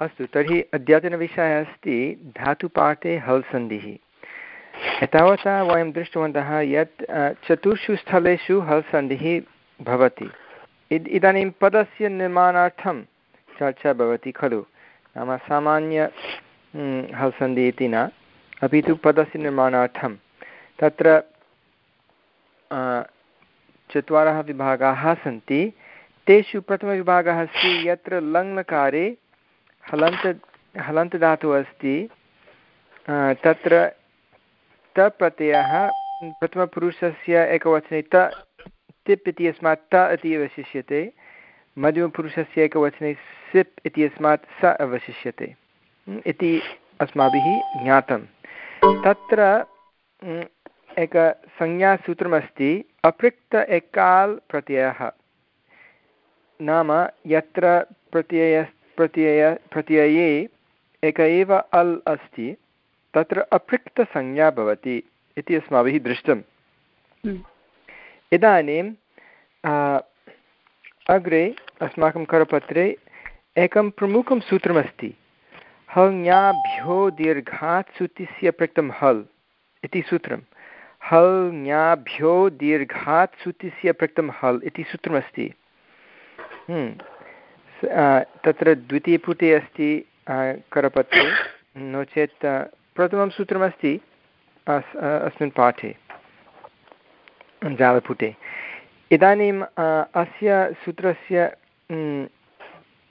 अस्तु, तर्हि अद्यतनविषयः अस्ति धातुपाठे हल् सन्धिः एतावता वयं दृष्टवन्तः यत् चतुर्षु स्थलेषु हल् सन्धिः भवति इदानीं पदस्य निर्माणार्थं चर्चा भवति खलु। नाम सामान्य हल् सन्धिः इति न। अपि तु पदस्य निर्माणार्थं। तत्र चत्वारः विभागाः सन्ति। तेषु प्रथमविभागः अस्ति यत्र लङ्लकारे हलन्त हलन्तदातुः अस्ति। तत्र तप्रत्ययः प्रथमपुरुषस्य एकवचने त, तिप् इति यस्मात् त इति अवशिष्यते। मध्यमपुरुषस्य एकवचने सिप् इति यस्मात् स अवशिष्यते। इति अस्माभिः ज्ञातं तत्र एकसंज्ञासूत्रमस्ति अपृक्त एकाल् प्रत्ययः। नाम यत्र प्रत्यय प्रत्यय प्रत्यये एक एव अल् अस्ति तत्र अपृक्तसंज्ञा भवति इति अस्माभिः दृष्टम् हम्म। इदानीं अग्रे अस्माकं करपत्रे एकं प्रमुखं सूत्रमस्ति हल्ङ्याभ्यो दीर्घात् सुतिस्य पृक्तं हल् इति सूत्रं हल् ङाभ्यो दीर्घात् सुतिस्य पृक्तं हल् इति सूत्रमस्ति हम्म। तत्र द्वितीयपुटे अस्ति करपत्रे। नो चेत् प्रथमं सूत्रमस्ति अस्मिन् पाठे। जालपुटे। इदानीम् अस्य सूत्रस्य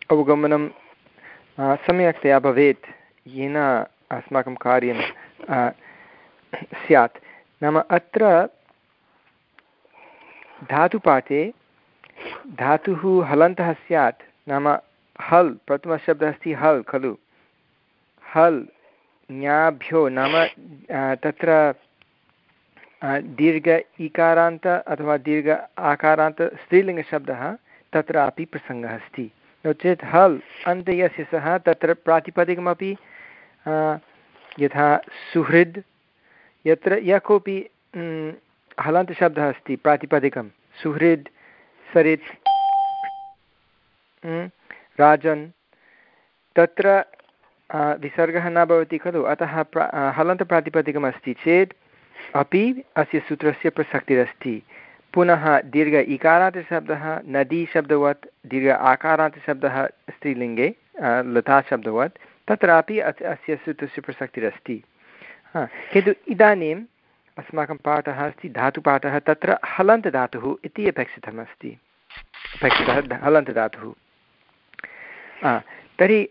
अवगमनं सम्यक्तया भवेत्, येन अस्माकं कार्यं स्यात्। नाम अत्र धातुपाठे धातुः हलन्तः स्यात् नाम हल् प्रथमशब्दः अस्ति हल्, खलु। हल्, ज्ञाभ्यो नाम तत्र दीर्घ इकारान्त अथवा दीर्घ आकारान्त स्त्रीलिङ्गशब्दः तत्रापि प्रसङ्गः अस्ति। नो चेत् हल् अन्ते यस्य सः तत्र प्रातिपदिकमपि यथा सुहृद्, यत्र यः कोऽपि हलन्तशब्दः अस्ति प्रातिपदिकं। सुहृद्, सरित् राजन्, तत्र विसर्गः न भवति खलु, अतः प्रा हलन्तप्रातिपदिकमस्ति चेत्, अपि अस्य सूत्रस्य प्रसक्तिरस्ति। पुनः दीर्घ इकारान्तशब्दः नदीशब्दवत्, दीर्घ आकारान्तशब्दः स्त्रीलिङ्गे लताशब्दवत्, तत्रापि अस्य सूत्रस्य प्रसक्तिरस्ति। किन्तु इदानीम् अस्माकं पाठः अस्ति, धातुपाठः, तत्र हलन्तधातुः इति अपेक्षितमस्ति। अपेक्षितः हलन्तधातुः। तर्हि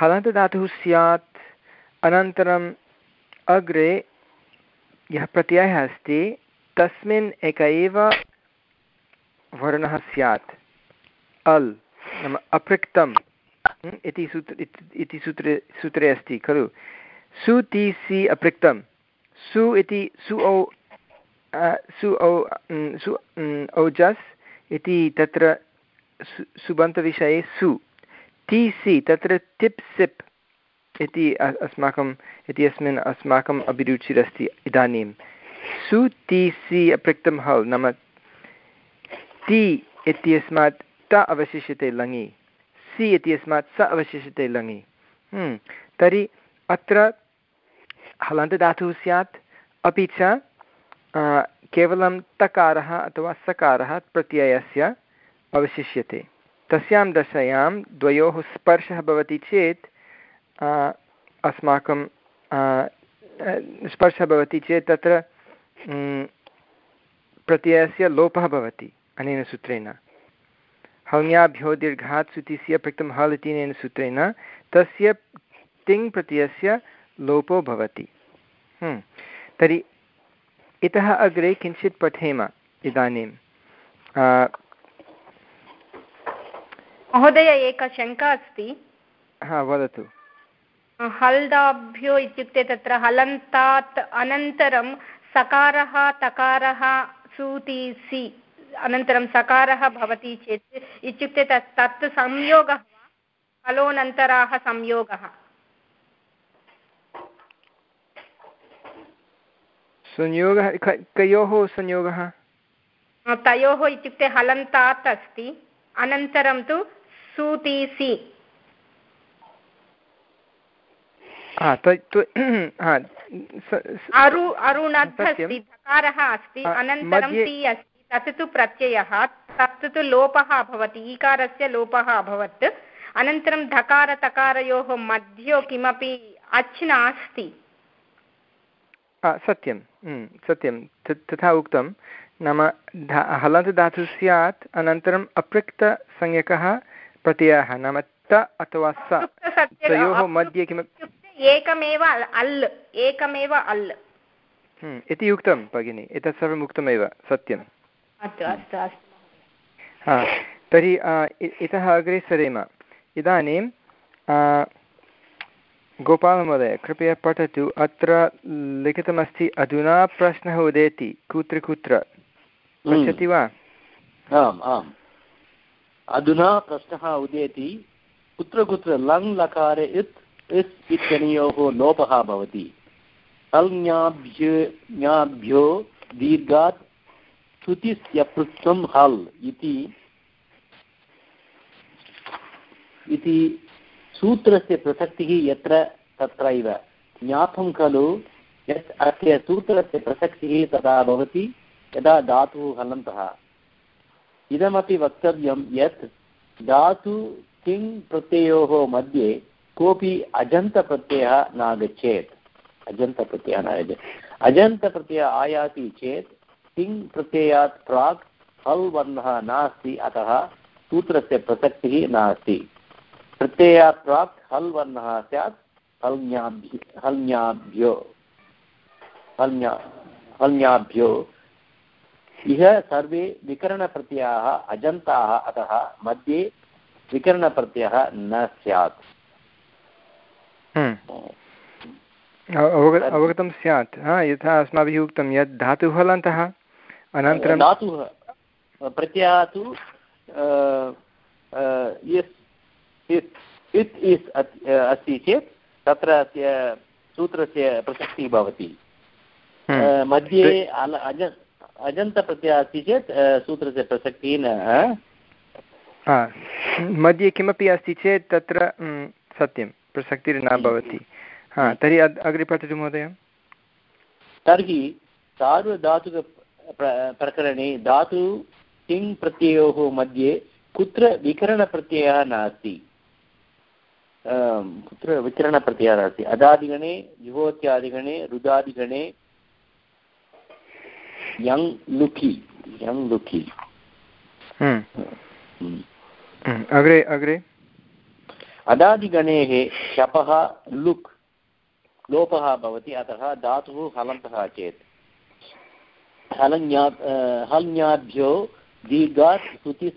हलन्तधातुः स्यात्, अनन्तरम् अग्रे यः प्रत्ययः अस्ति, तस्मिन् एक एव वर्णः स्यात्। अल्, नाम अपृक्तम् इति सूत्र, इति सूत्रे सूत्रे अस्ति, खलु? सु, ति, सि अपृक्तं सु इति, सु, औ सु औ सु औजस् इति तत्र सुबन्तविषये सु। ति सि तत्र टिप् सिप् इति अस्माकम् इति अस्मिन् अस्माकम् अभिरुचिरस्ति इदानीं। सु ति सि अपृक्तं हल् नाम ति इत्यस्मात् त अवशिष्यते लङि। सि इत्यस्मात् स अवशिष्यते लङि। हम्म, तर्हि अत्र हलन्तधातुः स्यात् अपि च केवलं तकारः अथवा सकारः प्रत्ययस्य अवशिष्यते। तस्यां दशायां द्वयोः स्पर्शः भवति चेत् अस्माकं स्पर्शः भवति चेत् तत्र प्रत्ययस्य लोपः भवति अनेन सूत्रेण। हल्याभ्यो दीर्घात् सुतिस्य पृक्तं हल् इत्यनेन सूत्रेण तस्य तिङ् प्रत्ययस्य लोपो भवति। तर्हि, इतः अग्रे किञ्चित् पठेम इदानीं। महोदय एका शङ्का अस्ति। हा वदतु। हल्दाभ्यो इत्युक्ते तत्र हलन्तात् अनन्तरं सकारः तकारः सूति सि अनन्तरं सकारः भवति चेत् इत्युक्ते तत् तत् संयोगः हलोनन्तराः संयोगः। संयोगः कयोः संयोगः? तयोः इत्युक्ते हलन्तात् अस्ति। अनन्तरं तु सूतीसि। अरु अरुणद् अस्ति अनन्तरं ति अस्ति तत् तु प्रत्ययः तत् तु लोपः अभवत् ईकारस्य लोपः अभवत् अनन्तरं धकारतकारयोः मध्ये किमपि अच् नास्ति। सत्यं सत्यं तथा उक्तं। नाम धा हलन्त धातुः स्यात् अनन्तरम् अपृक्तसंज्ञकः प्रत्ययः नाम त अथवा स। तयोः मध्ये किमपि एकमेव अल् एकमेव अल्। हम्म, इति उक्तं भगिनि एतत् सर्वम् उक्तमेव सत्यम्। अस्तु अस्तु अस्तु। हा तर्हि इतः अग्रे सरेम। इदानीं गोपालमहोदय कृपया पठतु अत्र लिखितमस्ति अधुना प्रश्नः उदेति कुत्र कुत्र? पश्यति वा? आम् आम्। अधुना प्रश्नः उदेति। कुत्र कुत्र लङ् लकारे इत्, इस् इत्यनयोः लोपः भवति। हल् दीर्घात् श्रुतिस्यपृत्वं हल् इति। इति सूत्रस्य प्रसक्तिः यत्र, तत्रैव। ज्ञातं खलु यत् अस्य सूत्रस्य प्रसक्तिः तदा भवति, यदा धातुः हलन्तः। इदमपि वक्तव्यं यत् धातु किङ् प्रत्ययोः मध्ये कोऽपि अजन्तप्रत्ययः नागच्छेत्। अजन्तप्रत्ययः न आगच्छेत् अजन्तप्रत्ययः आयाति चेत् तिङ् प्रत्ययात् प्राक् हल् वर्णः नास्ति, अतः सूत्रस्य प्रसक्तिः नास्ति। प्रत्ययात् प्राक् हल् वर्णः स्यात् हल्न्याभ्य हल्न्याभ्यो हल्न्या हल्न्याभ्यो इह सर्वे विकरणप्रत्ययाः अजन्ताः अतः मध्ये विकरणप्रत्ययः न स्यात् हम्म। अवगतं स्यात् यथा अस्माभिः उक्तं यत् धातुः हलन्तः अनन्तरं धातुः प्रत्ययः तु अस्ति चेत् तत्र सूत्रस्य प्रसक्तिः भवति हम्म। मध्ये अज अजन्तप्रत्ययः अस्ति चेत् सूत्रस्य प्रसक्तिः न मध्ये किमपि अस्ति चेत् तत्र सत्यं प्रसक्तिर्न भवति। हा तर्हि अग्रे पठतु महोदय। तर्हि सार्वधातुक प्रकरणे धातु तिङ् प्रत्ययोः मध्ये कुत्र विकरणप्रत्ययः नास्ति? कुत्र विकरणप्रत्ययः नास्ति? अदादिगणे जुहोत्यादिगणे रुदादिगणे यङ् लुकि यङ् लुकि। हम्म। अग्रे अग्रे अदादिगणेः शपः लुक् लोपः भवति अतः धातुः हलन्तः चेत् हलन्या हल्न्याभ्यो दीर्घात् श्रुति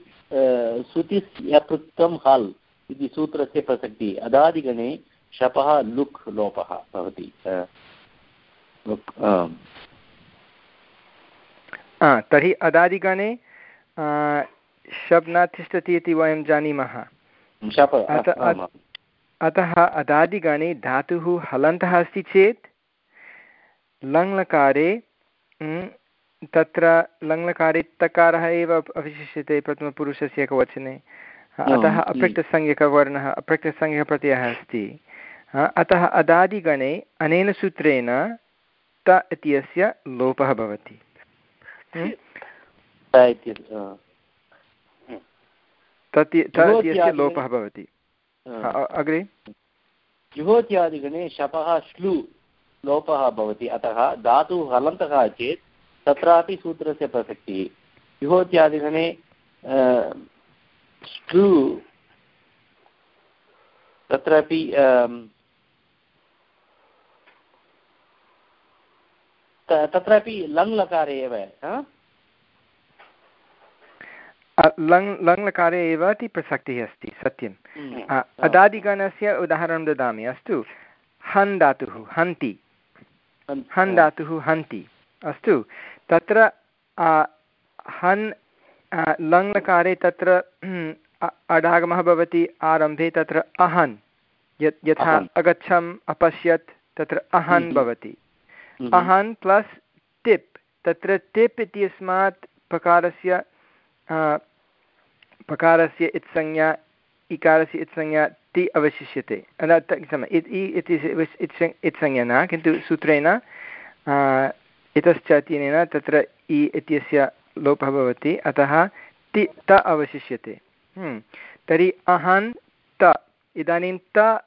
श्रुतिस्यपृक्तं हल् इति सूत्रस्य प्रसक्तिः अदादिगणे शपः लुक् लोपः भवति तर्हि अदादिगणे शब् न तिष्ठति इति वयं जानीमः। अतः अदादिगणे धातुः हलन्तः अस्ति चेत् लङ्लकारे तत्र लङ्लकारे तकारः एव अवशिष्यते प्रथमपुरुषस्य एकवचने। अतः अपृक्तसंज्ञकवर्णः अपृक्तसंज्ञकप्रत्ययः अस्ति। अतः अदादिगणे अनेन सूत्रेण त इत्यस्य लोपः भवति। तत् इत्यस्य लोपः भवति। अग्रे? जुहोत्यादिगणे शपः श्लु लोपः भवति। अतः धातुः हलन्तः चेत् तत्रापि सूत्रस्य प्रसक्तिः। जुहोत्यादिगणे श्लु तत्रापि तत्रापि लङ् लकारे एव लङ् लङ्लकारे एव इति प्रसक्तिः अस्ति सत्यम्। हम्म। अदादिगणस्य उदाहरणं ददामि अस्तु। हन् धातुः हन्ति। हन् धातुः हन्ति। अस्तु। तत्र हन् लङ्लकारे तत्र अडागमः भवति आरम्भे तत्र अहन्। यत् यथा अगच्छम् अपश्यत् तत्र अहन् हम्म। भवति। हम्म। अहन् प्लस् टिप्, तत्र टिप् इत्यस्मात् प्रकारस्य पकारस्य इत्संज्ञा इकारस्य इत्संज्ञा ति अवशिष्यते इत्संज्ञा न, किन्तु सूत्रेण इतश्च इत्यनेन तत्र इ इत्यस्य लोपः भवति, अतः ति, त अवशिष्यते हम्म। तर्हि अहन् त, इदानीं त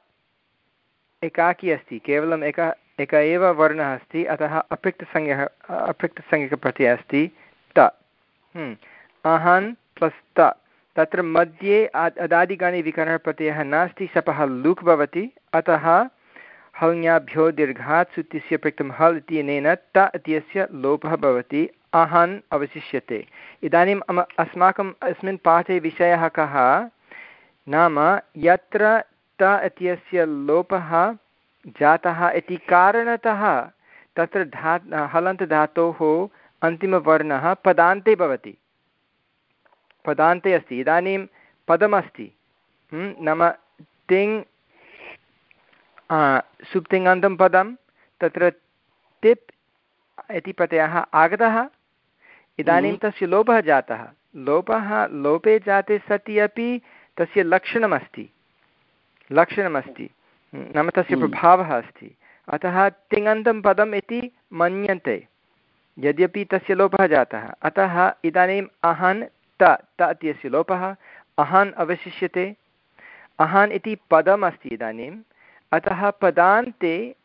एकाकी अस्ति, केवलम् एकः एक एव वर्णः अस्ति, अतः अपिक्तसंज्ञः, अपिक्तसंज्ञकप्रत्ययः अस्ति, त। हम्म। अहन् प्लस् त। तत्र मध्ये अदादिगणे विकरणप्रत्ययः नास्ति शपः लुक् भवति, अतः हल्ङ्याभ्यो दीर्घात् सुतिस्य पृक्तं हल् इत्यनेन त इत्यस्य लोपः भवति, अहन् अवशिष्यते। इदानीम् अस्माकम्, अस्मिन् पाठे विषयः कः? नाम यत्र त इत्यस्य लोपः जातः इति कारणतः तत्र धा हलन्तधातोः अन्तिमवर्णः पदान्ते भवति। पदान्ते अस्ति। इदानीं पदमस्ति। नाम तिङ् सुप्तिङन्तं पदं तत्र तिप् इति प्रत्ययः आगतः। इदानीं तस्य लोपः जातः। लोपः लोपे जाते सति अपि तस्य लक्षणमस्ति। लक्षणमस्ति। नाम तस्य प्रभावः अस्ति। अतः तिङन्तं पदम् इति मन्यन्ते यद्यपि तस्य लोपः जातः। अतः इदानीम् अहन् त त इत्यस्य लोपः अहन् अवशिष्यते। अहन् इति पदम् अस्ति इदानीम्। अतः पदान्ते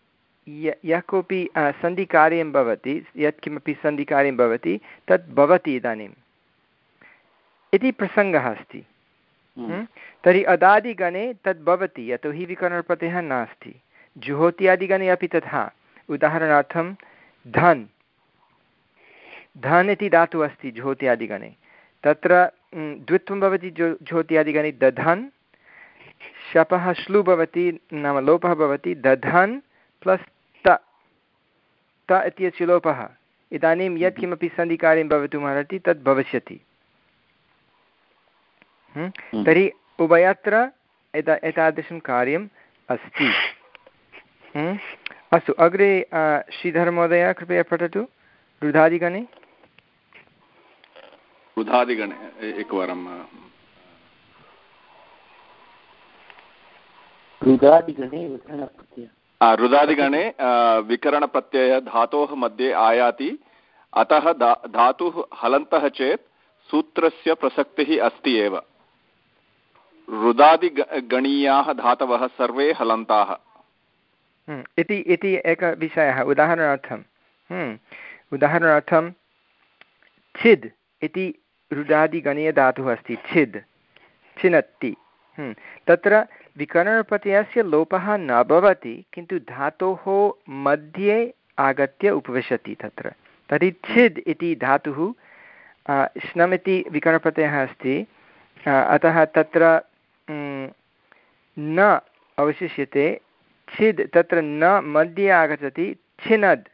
य यः कोऽपि सन्धिकार्यं भवति यत्किमपि सन्धिकार्यं भवति तत् भवति इदानीम्। इति प्रसङ्गः अस्ति। हम्म। तर्हि अदादिगणे तद् भवति यतोहि विकरणप्रत्ययः नास्ति। जुहोत्यादिगणे अपि तथा। उदाहरणार्थं, धन्। धन् इति धातुः अस्ति ज्योत्यादिगणे तत्र द्वित्वं भवति ज्यो ज्योत्यादिगणे दधन्, शपः श्लु भवति, नाम लोपः भवति, दधन् प्लस् त। त इत्यस्य लोपः। इदानीं यत्किमपि सन्धिकार्यं भवितुमर्हति, तद् भविष्यति। तर्हि उभयत्र एता एतादृशं कार्यम् अस्ति। अस्तु अग्रे श्रीधरमहोदय कृपया पठतु। रुधादिगणे। रुधादिगणे एकवारं रुदादिगणे विकरणप्रत्ययः। धातोः मध्ये आयाति। अतः धातुः हलन्तः चेत् सूत्रस्य प्रसक्तिः अस्ति एव। रुदादिगणीयाः धातवः सर्वे हलन्ताः। हम्म, इति इति एकः विषयः उदाहरणार्थं। हम्म, उदाहरणार्थं छिद् इति रुदादिगणीयधातुः अस्ति छिद् छिनत्ति। हम्म, तत्र विकरणप्रत्ययस्य लोपः न भवति किन्तु धातोः मध्ये आगत्य उपविशति तत्र। तर्हि छिद् इति धातुः श्नमिति विकरणप्रत्ययः अस्ति। अतः तत्र न अवशिष्यते, छिद् तत्र न मध्ये आगच्छति, छिनद्।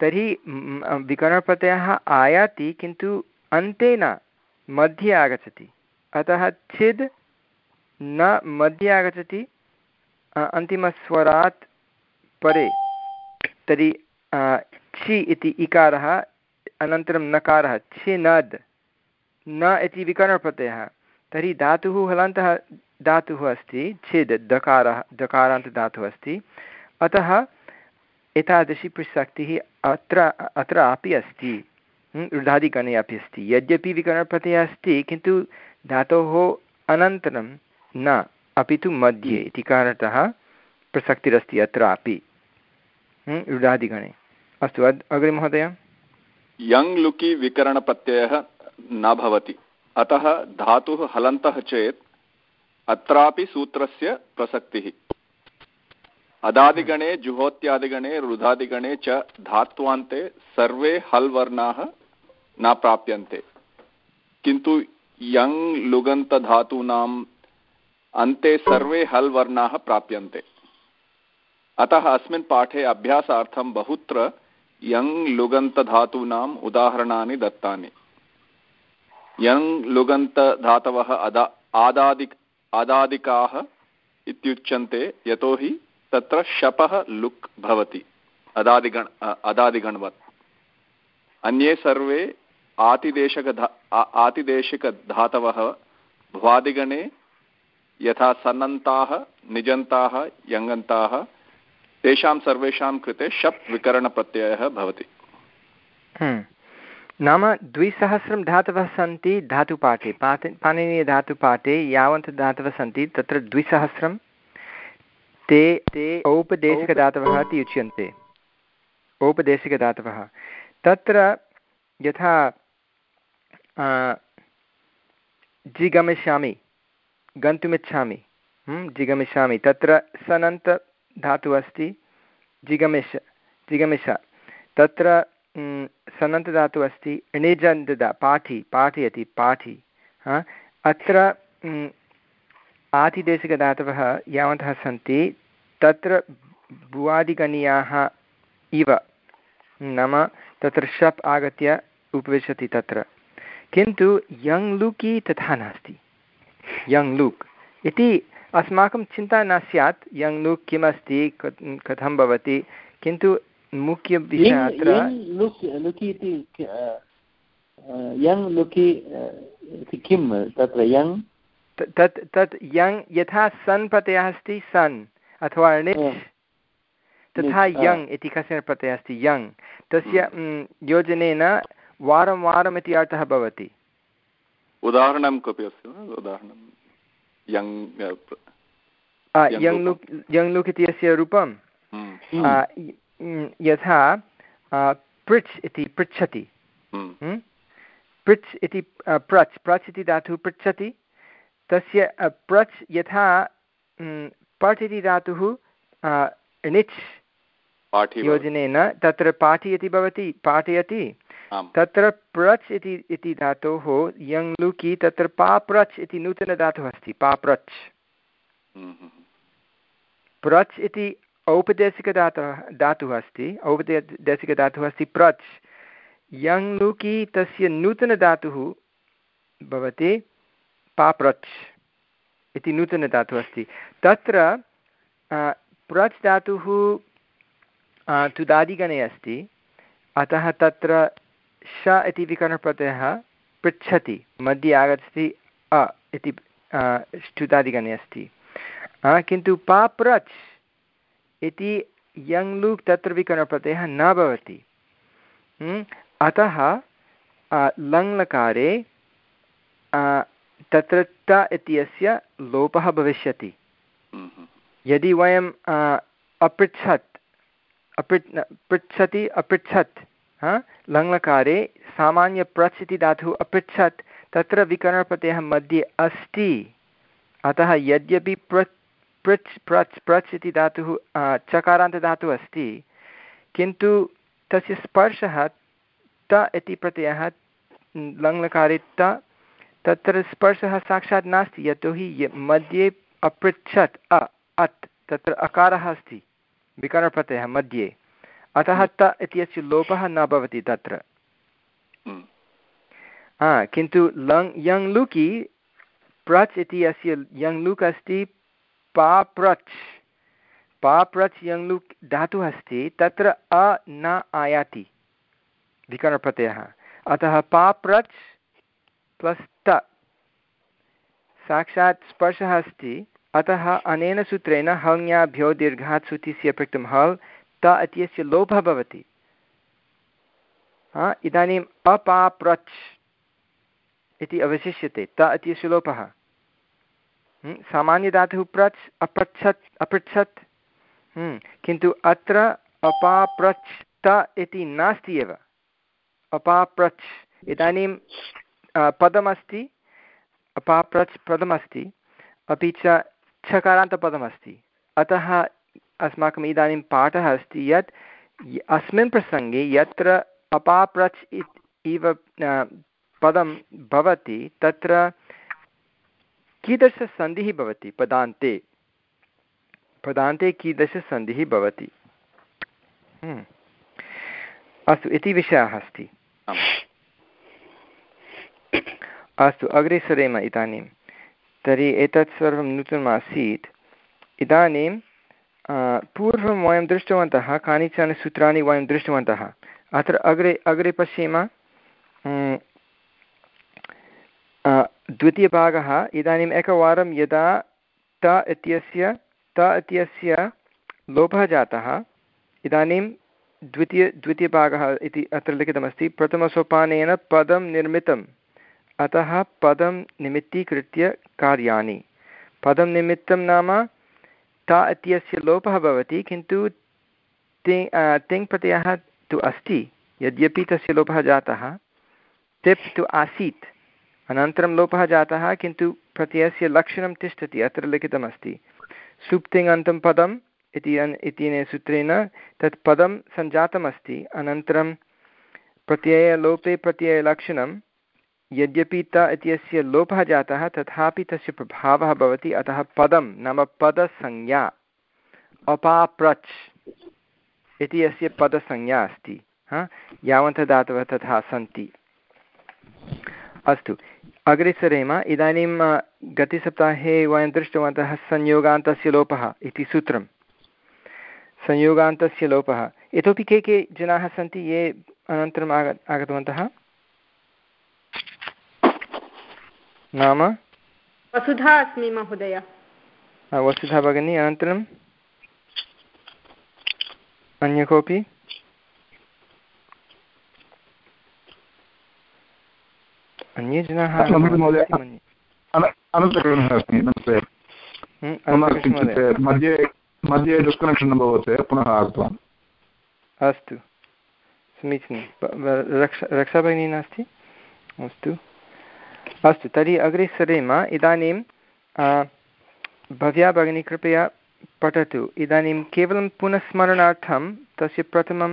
तर्हि विकरणप्रत्ययः आयाति, किन्तु अन्ते न मध्ये आगच्छति। अतः छिद् न मध्ये आगच्छति अन्तिमस्वरात् परे। तर्हि छि इति इकारः, अनन्तरं नकारः, छिनद्। न इति विकरणप्रत्ययः। तर्हि धातुः हलन्तः धातुः अस्ति, छिद् दकारः दकारान्तधातुः अस्ति। अतः एतादृशी प्रसक्तिः अत्र अत्रापि अस्ति। रुधादिगणे अपि अस्ति। यद्यपि विकरणप्रत्ययः अस्ति, किन्तु धातोः अनन्तरं न, अपि तु मध्ये इति कारणतः प्रसक्तिरस्ति अत्रापि रुधादिगणे अस्तु अग्रे महोदय यङ् लुकि विकरणप्रत्ययः न भवति। अतः धातुः हलन्तः चेत् अत्रापि सूत्रस्य प्रसक्तिः। अदादिगणे, जुहोत्यादिगणे, रुधादिगणे च धात्वान्ते सर्वे हल् वर्णाः न प्राप्यन्ते। किन्तु यङ् लुगन्तधातूनाम् अन्ते सर्वे हल् वर्णाः प्राप्यन्ते। अतः अस्मिन् पाठे अभ्यासार्थं बहुत्र यङ् लुगन्तधातूनाम् उदाहरणानि दत्तानि। यङ् लुगन्तधातवः अदा आदादि आदादिकाः इत्युच्यन्ते, यतोहि तत्र शपः लुक् भवति, अदादिगण अदादिगणवत् अन्ये सर्वे आतिदेशकधा आतिदेशिकधातवः भ्वादिगणे यथा सन्नन्ताः, निजन्ताः यङन्ताः तेषां सर्वेषां कृते शप् विकरणप्रत्ययः भवति हम्म। नाम द्विसहस्रं धातवः सन्ति, धातुपाठे पाठे पाणिनीयधातुपाठे यावन्तः धातवः सन्ति, तत्र द्विसहस्रं ते ते औपदेशिकदातवः इति उच्यन्ते। औपदेशिकदातवः तत्र यथा जिगमिष्यामि, गन्तुमिच्छामि जिगमिष्यामि, तत्र सनन्तधातुः अस्ति, जिगमिष जिगमिष। तत्र सनन्तधातुः अस्ति णिजन्तदा पाठि, पाठयति, पाठि। अत्र आतिदेशिकधातवः यावन्तः सन्ति, तत्र भुवादिगणीयाः इव। नाम, तत्र शप् आगत्य उपविशति तत्र। किन्तु, यङ् लुकि तथा नास्ति। यङ् लुक्। इति अस्माकं चिन्ता न स्यात्, यङ् लुक् किमस्ति कथं भवति। किन्तु मुख्यविषयः अत्र लुकि इति यङ् लुकि किं तत्र यङ् तत् तत् यङ् यथा सन् प्रत्ययः अस्ति सन् अथवा णिच् तथा यङ् इति कश्चन प्रत्ययः अस्ति यङ् तस्य योजनेन वारं वारम् इति अर्थः भवति। उदाहरणं कोऽपि अस्ति वा? उदाहरणं यङ् यङ् लुक्। यङ् लुक् इति अस्य रूपं यथा पृच् इति पृच्छति। पृच् इति प्रच् प्रच् इति धातुः पृच्छति। तस्य प्रच् यथा पठ् इति धातुः णिच् योजनेन तत्र पाठयति भवति पाठयति। तत्र प्रच् इति इति धातोः यङ् लुकि तत्र पाप्रच् इति नूतनधातुः अस्ति पाप्रच्। हम्म, हम्म। प्रच् इति औपदेशिकधातुः धातुः अस्ति औपदेशिकधातुः अस्ति प्रच्। यङ् लुकि तस्य नूतनधातुः भवति पाप्रच् इति नूतनधातुः अस्ति तत्र प्रच् धातुः तुदादिगणे अस्ति। अतः तत्र श इति विकरणप्रत्ययः पृच्छति, मध्ये आगच्छति अ इति ष्टुतादिगणे अस्ति। किन्तु पाप्रच् इति यङ्लुक् तत्र विकरणप्रत्ययः न भवति। अतः लङ्लकारे तत्र त इत्यस्य लोपः भविष्यति। यदि वयं अपृच्छत् अपृ पृच्छति अपृच्छत् लङ्लकारे सामान्यप्रच् इति धातुः अपृच्छत् तत्र विकरणप्रत्ययः मध्ये अस्ति। अतः यद्यपि प्र पृच् प्रच् प्रच् इति धातुः चकारान्तधातुः अस्ति। किन्तु तस्य स्पर्शः त इति प्रत्ययः लङ्लकारे त तत्र स्पर्शः साक्षात् नास्ति यतोहि मध्ये अपृच्छत् अ अत् तत्र अकारः अस्ति विकरणप्रत्ययः मध्ये। अतः त इत्यस्य लोपः न भवति तत्र। हा किन्तु लङ् यङ् लुकि प्रच् इति अस्य यङ् लुक् अस्ति पाप्रच् पाप्रच् यङ् लुक् धातुः अस्ति तत्र अ न आयाति। विकरणप्रत्ययः। अतः पाप्रच् प्लस् त। साक्षात् स्पर्शः अस्ति। अतः अनेन सूत्रेण हङ्याभ्यो दीर्घात् सुतिस्य पृक्तं हल्, त इत्यस्य लोभः भवति। इदानीम् अपाप्रच् इति अवशिष्यते। त इत्यस्य लोपः। सामान्यधातुः प्रच् अपृच्छत् अपृच्छत्। किन्तु अत्र अपाप्रच् त इति नास्ति एव। अपाप्रच् इदानीं पदमस्ति अपाप्रच् पदमस्ति, अपि च छकारान्तपदमस्ति। अतः अस्माकम् इदानीं पाठः अस्ति यत् अस्मिन् प्रसङ्गे यत्र अपाप्रच् इव पदं भवति, तत्र कीदृशसन्धिः भवति? पदान्ते। पदान्ते कीदृशसन्धिः भवति? हम्म। अस्तु इति विषयः अस्ति। अस्तु अग्रे सरेम इदानीं। तर्हि एतत् सर्वं नूतनमासीत्। इदानीं पूर्वं वयं दृष्टवन्तः कानिचन सूत्राणि वयं दृष्टवन्तः। अत्र अग्रे अग्रे पश्येम। द्वितीयभागः, इदानीम् एकवारं यदा त इत्यस्य त इत्यस्य लोपः जातः, इदानीं द्वितीय, द्वितीयभागः इति अत्र लिखितमस्ति, प्रथमसोपानेन पदं निर्मितम्, अतः पदं निमित्तीकृत्य कार्याणि। पदं निमित्तं नाम ता इत्यस्य लोपः भवति, किन्तु ते तिङ् प्रत्ययः तु अस्ति, यद्यपि तस्य लोपः जातः तिप् तु आसीत्। अनन्तरं लोपः जातः, किन्तु प्रत्ययस्य लक्षणं तिष्ठति, अत्र लिखितमस्ति। सुप्तिङन्तं पदम् इति इत्यनेन सूत्रेण तत् पदं सञ्जातमस्ति। अनन्तरं प्रत्ययलोपे प्रत्ययलक्षणं यद्यपि त इत्यस्य लोपः जातः, तथापि तस्य प्रभावः भवति, अतः पदं नाम पदसंज्ञा। अपाप्रच् इति अस्य पदसंज्ञा अस्ति। हा? यावन्तः धातवः तथा सन्ति। अस्तु। अग्रे सरेम इदानीं गतसप्ताहे वयं दृष्टवन्तः संयोगान्तस्य लोपः इति सूत्रं संयोगान्तस्य लोपः। इतोपि के के जनाः सन्ति ये अनन्तरम् आग आगतवन्तः? नाम? वसुधा अस्मि महोदय। वसुधा भगिनी अनन्तरम्? अन्य कोऽपि? अन्ये जनाः अनन्तकृष्णः अस्मि नमस्ते। मध्ये मध्ये डिस्कनेक्षन् अभवत् पुनः आगतवान्। अस्तु। समीचीनं। रक्षा रक्षाभगिनी नास्ति? अस्तु। अस्तु तर्हि अग्रे सरेम इदानीं भव्या भगिनी कृपया पठतु। इदानीं केवलं पुनस्मरणार्थं तस्य प्रथमं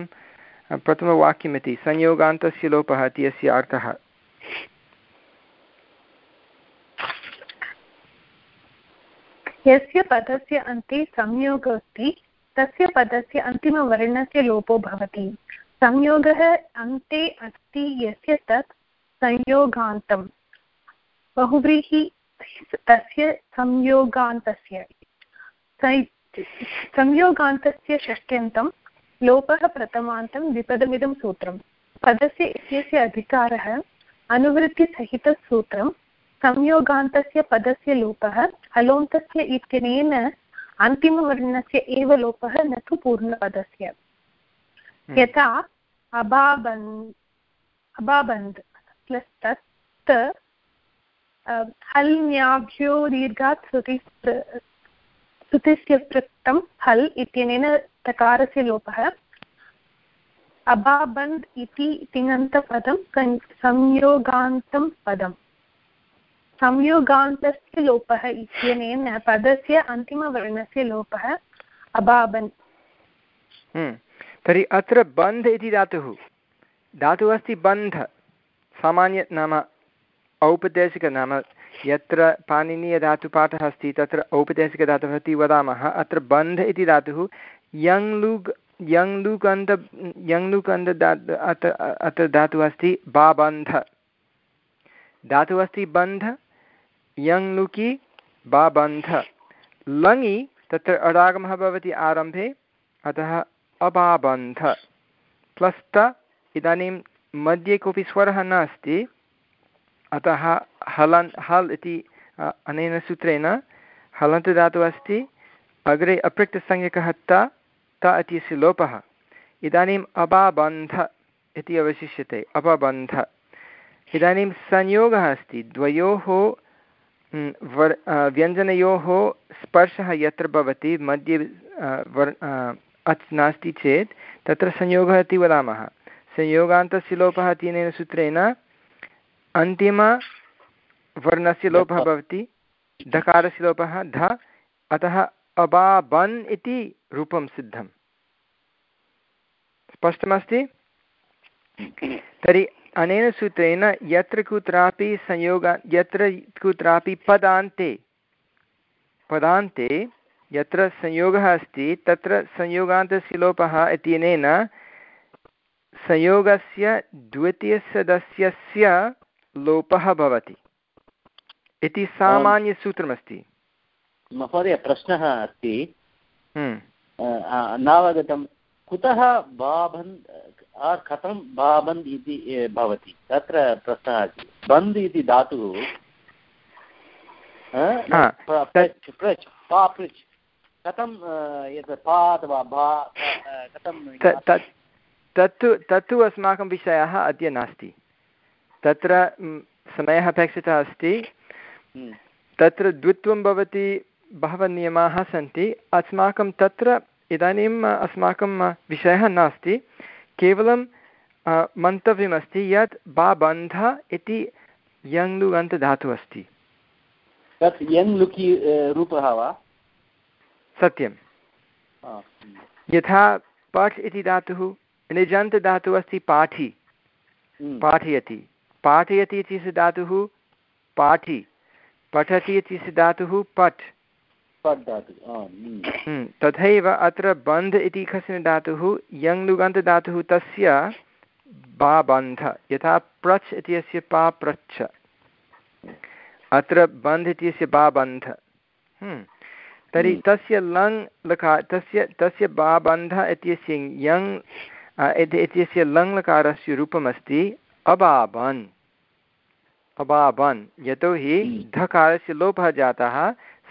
प्रथमवाक्यमिति संयोगान्तस्य लोपः इति अस्य अर्थः। यस्य पदस्य अन्ते संयोगः अस्ति तस्य पदस्य अन्तिमवर्णस्य लोपो भवति। संयोगः अन्ते अस्ति यस्य तत् संयोगान्तम्। बहुव्रीहि तस्य संयोगान्तस्य। संयोगान्तस्य षष्ट्यन्तं, लोपः प्रथमान्तं, द्विपदमिदं सूत्रं पदस्य इत्यस्य अधिकारः अनुवृत्तिसहितसूत्रं संयोगान्तस्य पदस्य लोपः हलोन्तस्य इत्यनेन अन्तिमवर्णस्य एव लोपः न तु पूर्णपदस्य। हम्म। यथा अबाबन् अबाबन्द् प्लस् तत् हल्न्याभ्यो दीर्घात् श्रुति श्रुतिस्य पृक्तं हल् इत्यनेन तकारस्य लोपः। अबाबन्द् इति तिङन्तपदं संयोगान्तं पदम्। संयोगान्तस्य लोपः इत्यनेन पदस्य अन्तिमवर्णस्य लोपः अबाबन्। हम्म। तर्हि अत्र बन्ध इति धातुः। धातुः अस्ति बन्ध, सामान्य नाम औपदेशिक नाम यत्र पाणिनीयधातुपाठः अस्ति, तत्र औपदेशिकधातुः इति वदामः। अत्र बन्ध इति धातुः यङ् लुग् यङ् लुकन्द यङ् लुकन्द अत्र अत्र धातुः अस्ति बाबन्ध। धातुः अस्ति बन्ध यङ् लुकि बा बन्ध लङि तत्र अडागमः भवति आरम्भे, अतः अबाबन्ध। प्लस्त इदानीं मध्ये कोऽपि स्वरः नास्ति, अतः हलन्, हल् इति अनेन सूत्रेण हलन्त धातुः अस्ति। अग्रे अपृक्तसंज्ञकः त त इत्यस्य लोपः। इदानीम् अबाबन्ध इति अवशिष्यते अपबन्ध इदानीं संयोगः अस्ति, द्वयोः वर् व्यञ्जनयोः स्पर्शः यत्र भवति मध्ये वर् अच् नास्ति चेत् तत्र संयोगः इति वदामः। संयोगान्तस्य लोपः तेन सूत्रेण अन्तिमवर्णस्य लोपः भवति धकारस्य लोपः ध अतः अबाबन् इति रूपं सिद्धं स्पष्टमस्ति? तर्हि अनेन सूत्रेण यत्र कुत्रापि संयोग यत्र कुत्रापि पदान्ते। पदान्ते यत्र संयोगः अस्ति तत्र संयोगान्तस्य लोपः इत्यनेन संयोगस्य द्वितीयसदस्यस्य लोपः भवति। इति सामान्यसूत्रमस्ति। महोदय प्रश्नः अस्ति। हम्म। नावगतं कुतः बाबन् कथं बाबन्द् इति भवति। तत्र प्रश्नः अस्ति। बन्द् इति धातुः पृच् कथं यत् पा अथवा भा कथं तत्तु तत्तु अस्माकं विषयः अद्य नास्ति। तत्र समयः अपेक्षितः अस्ति। हम्म। तत्र द्वित्वं भवति बहवः नियमाः सन्ति। अस्माकं तत्र इदानीम् अस्माकं विषयः नास्ति। केवलं मन्तव्यमस्ति यत् बा बन्ध इति यङ्लुगन्तधातुः अस्ति तत् यङ् लुकि रूपः वा? सत्यं यथा पठ् इति धातुः निजन्तधातुः अस्ति पाठि। हम्म। पाठयति। पाठयति इति धातुः पाठि। पठति इति धातुः पठ्। तथैव अत्र बन्ध इति कश्चन धातुः यङ्लुगन्तधातुः तस्य बा बन्ध यथा प्रच् इत्यस्य पा प्रच्छ अत्र बन्ध इत्यस्य बा बन्ध तर्हि हम्म। तस्य लङ् लकार तस्य तस्य बाबन्ध इत्यस्य यङ् इत्यस्य लङ् लकारस्य रूपमस्ति अबाबन् अबाबन् यतोहि हम्म। धकारस्य लोपः जातः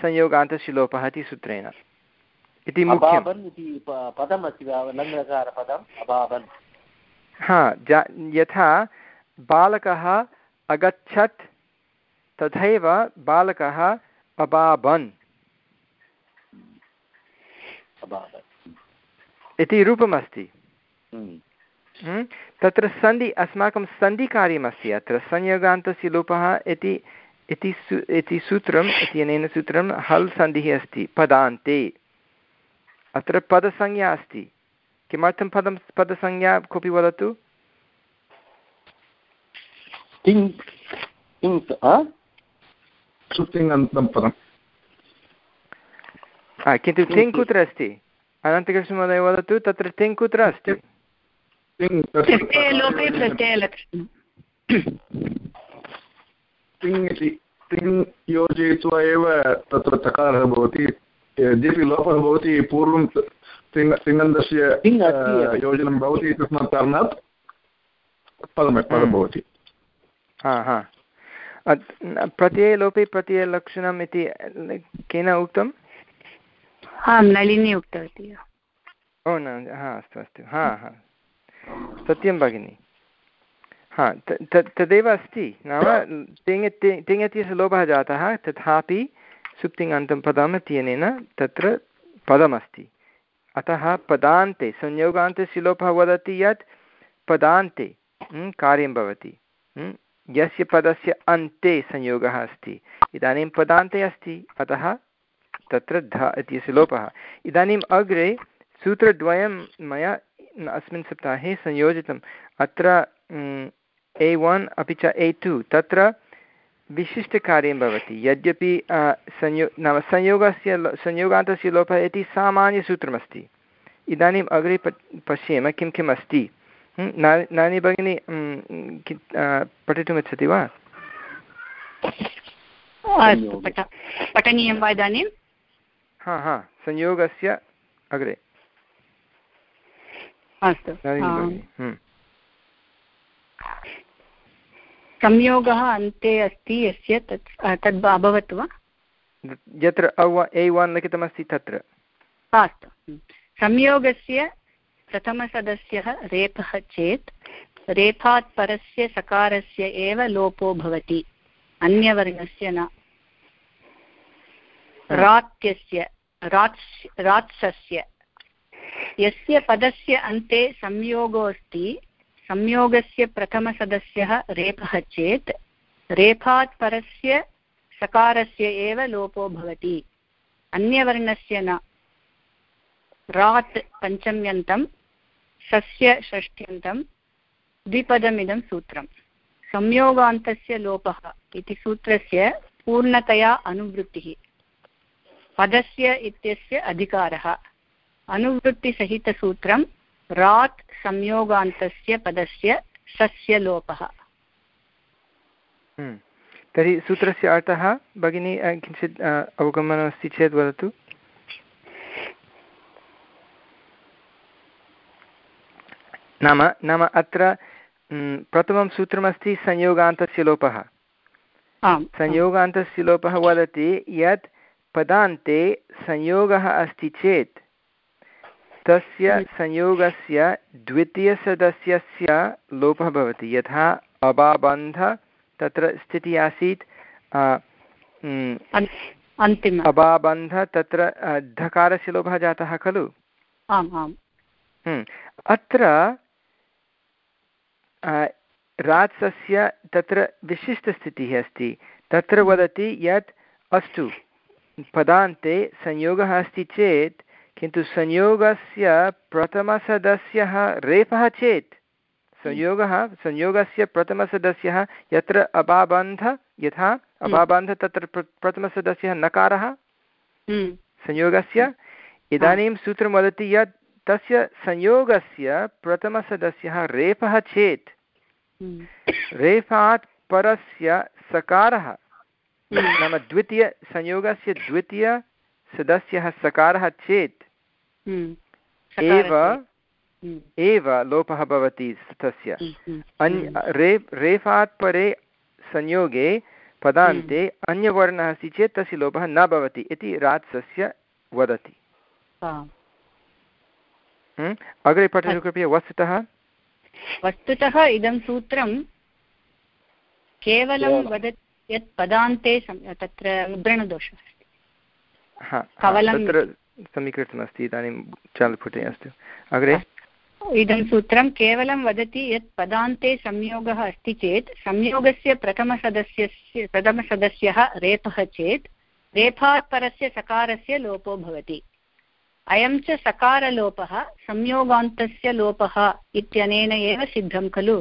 संयोगान्तस्य लोपः इति सूत्रेण इति मुख्यं हा जा यथा बालकः अगच्छत् तथैव बालकः अबाबन्। इति रूपमस्ति। हम्म। हम्म? तत्र सन्धि अस्माकं सन्धिकार्यमस्ति अत्र संयोगान्तस्य लोपः इति इति सू इति सूत्रम् इत्यनेन सूत्रं हल् सन्धिः अस्ति पदान्ते। अत्र पदसंज्ञा अस्ति। किमर्थं पदं पदसंज्ञा कोऽपि वदतु? किन्तु तिङ् कुत्र अस्ति? अनन्तकृष्णमहोदय वदतु तत्र तिङ् कुत्र अस्ति? तिङ् इति तिङ् योजयित्वा एव तत्र तकारः भवति यद्यपि लोपः भवति पूर्वं तिङ् तिङन्तस्य योजनं भवति तस्मात् कारणात् पदं पदं भवति। हा हा। प्रत्ययलोपे प्रत्ययलक्षणम् इति केन उक्तं आं नलिनी उक्तवती। ओ न हा अस्तु अस्तु। हा हा। सत्यं भगिनि। हा तदेव अस्ति। नाम तिङ् तिङ् इत्यस्य लोपः जातः, तथापि सुप्तिङन्तं पदम् इत्यनेन तत्र पदमस्ति। अतः पदान्ते, संयोगान्तस्य लोपः वदति यत् पदान्ते कार्यं भवति। यस्य पदस्य अन्ते संयोगः अस्ति। इदानीं पदान्ते अस्ति, अतः तत्र ध इत्यस्य लोपः। इदानीम् अग्रे सूत्रद्वयं मया अस्मिन् सप्ताहे संयोजितम्। अत्र ए वन् अपि च ए टु तत्र विशिष्टकार्यं भवति। यद्यपि संयो नाम संयोगस्य संयोगान्तस्य लोपः इति सामान्यसूत्रमस्ति। इदानीम् अग्रे प पश्येम किं किम् अस्ति। नानी भगिनी पठितुमिच्छति वा? पठनीयं वा इदानीं? हा हा संयोगस्य अग्रे। अस्तु। संयोगः अन्ते अस्ति यस्य तत् तद् अभवत् वा? यत्र ए वन् लिखितमस्ति तत्र। अस्तु। संयोगस्य प्रथमसदस्यः रेफः चेत् रेफात् परस्य सकारस्य एव लोपो भवति अन्यवर्णस्य न। रात्यस्य रात्स् रात्सस्य। यस्य पदस्य अन्ते संयोगो अस्ति संयोगस्य प्रथमसदस्यः रेफः चेत्, रेफात् परस्य सकारस्य एव लोपो भवति। अन्यवर्णस्य न। रात् पञ्चम्यन्तं, सस्य षष्ठ्यन्तं द्विपदमिदं सूत्रं संयोगान्तस्य लोपः इति सूत्रस्य पूर्णतया अनुवृत्तिः। पदस्य इत्यस्य अधिकारः। अनुवृत्तिसहितसूत्रं रात् संयोगान्तस्य पदस्य सस्य लोपः हम्म। तर्हि सूत्रस्य अर्थः भगिनी किञ्चित् अवगमनमस्ति चेत् वदतु। नाम नाम अत्र प्रथमं सूत्रमस्ति संयोगान्तस्य लोपः। संयोगान्तस्य लोपः वदति यत् पदान्ते संयोगः अस्ति चेत् तस्य। संयोगस्य द्वितीयसदस्यस्य लोपः भवति यथा अबाबन्ध तत्र स्थितिः आसीत् अन्तिम अबाबन्ध तत्र धकारस्य लोपः जातः खलु आम् आम्। अत्र रात्सस्य तत्र विशिष्टस्थितिः अस्ति तत्र। वदति यत् अस्तु पदान्ते संयोगः अस्ति चेत् किन्तु संयोगस्य प्रथमसदस्यः रेफः चेत् संयोगः संयोगस्य प्रथमसदस्यः यत्र अबाबन्ध यथा हम्म। अबाबन्ध तत्र प्रथमसदस्यः नकारः। संयोगस्य इदानीं सूत्रं वदति यत् तस्य संयोगस्य प्रथमसदस्यः रेफः चेत् रेफात् परस्य सकारः नाम द्वितीयसंयोगस्य द्वितीयसदस्यः सकारः चेत् एव एव लोपः भवति तस्य अन्य रे रेफात् परे संयोगे पदान्ते अन्यवर्णः अस्ति चेत् तस्य लोपः न भवति इति रात्सस्य वदति। अग्रे पठतु कृपया वस्तुतः। वस्तुतः इदं सूत्रं केवलं वदति यत् पदान्ते तत्र मुद्रणदोषः अस्ति समीकृतमस्ति इदानीं चालुपुटे अस्तु। अग्रे? इदं सूत्रं केवलं वदति यत् पदान्ते संयोगः अस्ति चेत् संयोगस्य प्रथमसदस्यस्य प्रथमसदस्यः रेपः चेत् रेफात् परस्य सकारस्य लोपो भवति। अयं च सकारलोपः संयोगान्तस्य लोपः इत्यनेन एव सिद्धं खलु।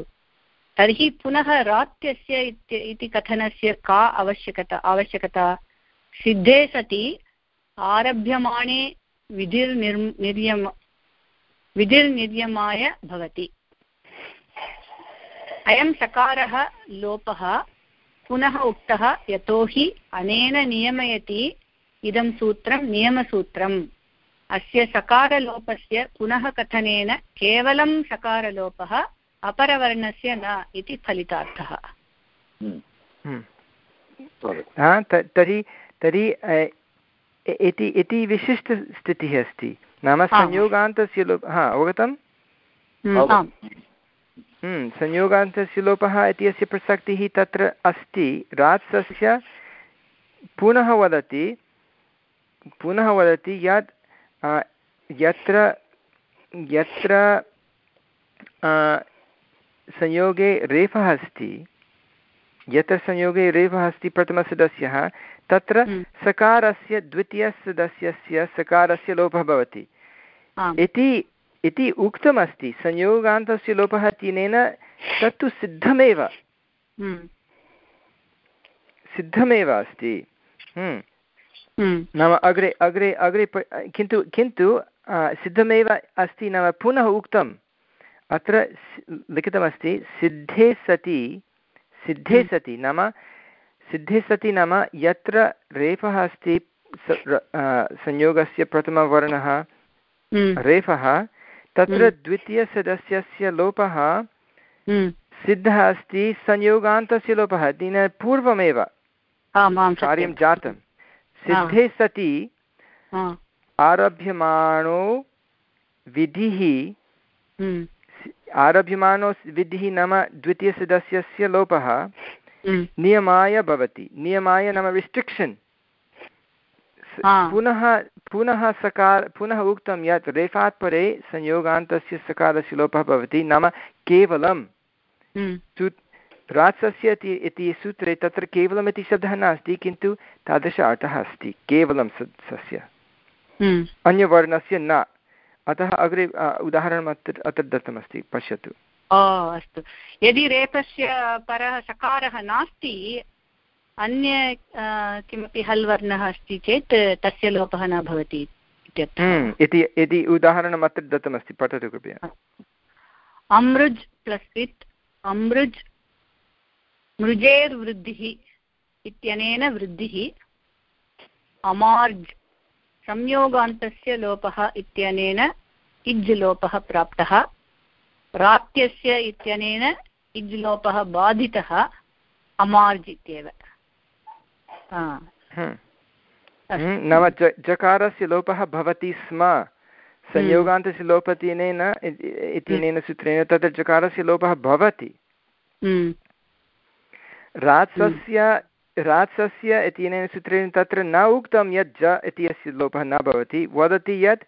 तर्हि पुनः रात्यस्य इति कथनस्य का आवश्यकता आवश्यकता? सिद्धे सति आरभ्यमाणे विधिर्निर् निर्यम विधिर्निर्यमाय भवति अयं सकारः लोपः पुनः उक्तः यतोहि अनेन नियमयति इदं सूत्रं नियमसूत्रम् अस्य सकारलोपस्य पुनः कथनेन केवलं सकारलोपः अपरवर्णस्य न इति फलितार्थः हम्म। हम्म। तर्हि तर्हि इति इति विशिष्टस्थितिः अस्ति। नाम संयोगान्तस्य लोप हा अवगतम् हम्म, संयोगान्तस्य लोपः इति अस्य प्रसक्तिः तत्र अस्ति। रात्सस्य पुनः वदति पुनः वदति यत् यत्र यत्र संयोगे रेफः अस्ति यत्र संयोगे रेफः अस्ति प्रथमसदस्यः तत्र हम्म। सकारस्य द्वितीयसदस्यस्य सकारस्य लोपः भवति इति इति उक्तमस्ति संयोगान्तस्य लोपः तेन तत्तु सिद्धमेव हम्म। सिद्धमेव अस्ति हम्म। नाम अग्रे अग्रे अग्रे किन्तु किन्तु सिद्धमेव अस्ति नाम पुनः उक्तं अत्र लिखितमस्ति सिद्धे सति सिद्धे हम्म। सति नाम सिद्धे सति नाम यत्र रेफः अस्ति संयोगस्य प्रथमवर्णः हम्म। रेफः तत्र हम्म। द्वितीयसदस्यस्य लोपः सिद्धः अस्ति संयोगान्तस्य लोपः तेन पूर्वमेव कार्यं जातं सिद्धे सति आरभ्यमाणो विधिः आरभ्यमानो विधिः नाम द्वितीयसदस्यस्य लोपः हम्म। नियमाय भवति। नियमाय नाम रिस्ट्रिक्षन् पुनः पुनः सकार पुनः उक्तं यत् रेफात् परे संयोगान्तस्य सकारस्य लोपः भवति नाम केवलं हम्म। रात्सस्य इति सूत्रे तत्र केवलम् इति शब्दः नास्ति किन्तु तादृश अर्थः अस्ति। केवलं सस्य। हम्म। अन्यवर्णस्य न। अतः अग्रे उदाहरणम् अत्र अत्र दत्तमस्ति। पश्यतु। अस्तु। यदि रेपस्य परः सकारः नास्ति अन्य किमपि हल् वर्णः अस्ति चेत् तस्य लोपः न भवति हम्म, इति यदि उदाहरणम् अत्र दत्तमस्ति पठतु कृपया। अमृज् प्लस् इत् अमृज् मृजेर्वृद्धिः इत्यनेन वृद्धिः अमार्ज् संयोगान्तस्य लोपः इत्यनेन इज् लोपः प्राप्तः। रात्यस्य इत्यनेन इज् लोपः बाधितः अमार्ज् इत्येव हम्म। हम्म, नाम जकारस्य लोपः भवति स्म। संयोगान्तस्य लोपतिनेन इत्यनेन सूत्रेण तत्र जकारस्य लोपः भवति। रात्सस्य रात्सस्य इत्यनेन सूत्रेण तत्र न उक्तं यत् ज इत्यस्य लोपः न भवति। वदति यत्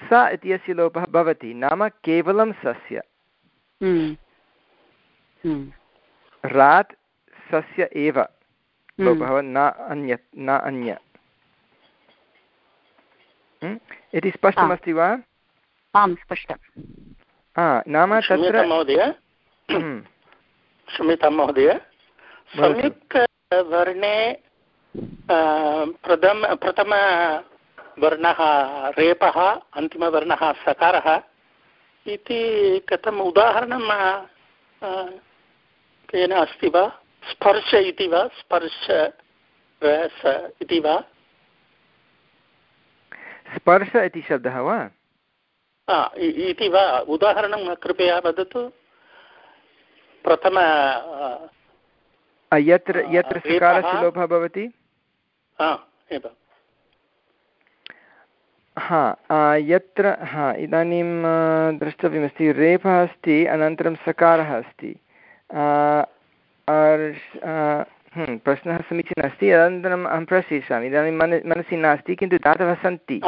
स इत्यस्य लोपः भवति। नाम केवलं सस्य। रात् सस्य एव। लोपः न अन्यत् न अन्य। इति स्पष्टमस्ति वा? आं स्पष्टं नाम तत्र महोदय। क्षम्यतां महोदय। संयुक्तवर्णे प्रथम प्रथमवर्णः रेपः अन्तिमवर्णः सकारः। इति कथम् उदाहरणं केन अस्ति वा? स्पर्श इति वा? स्पर्श इति वा? स्पर्श इति शब्दः वा? इति वा? उदाहरणं कृपया वदतु। प्रथम यत्र यत्र सकारस्य लोपः भवति? हा यत्र हा इदानीं द्रष्टव्यमस्ति रेफः अस्ति अनन्तरं सकारः अस्ति. प्रश्नः समीचीनः अस्ति अनन्तरम् अहं प्रश्यिष्यामि इदानीं मन मनसि नास्ति किन्तु दातवः सन्ति.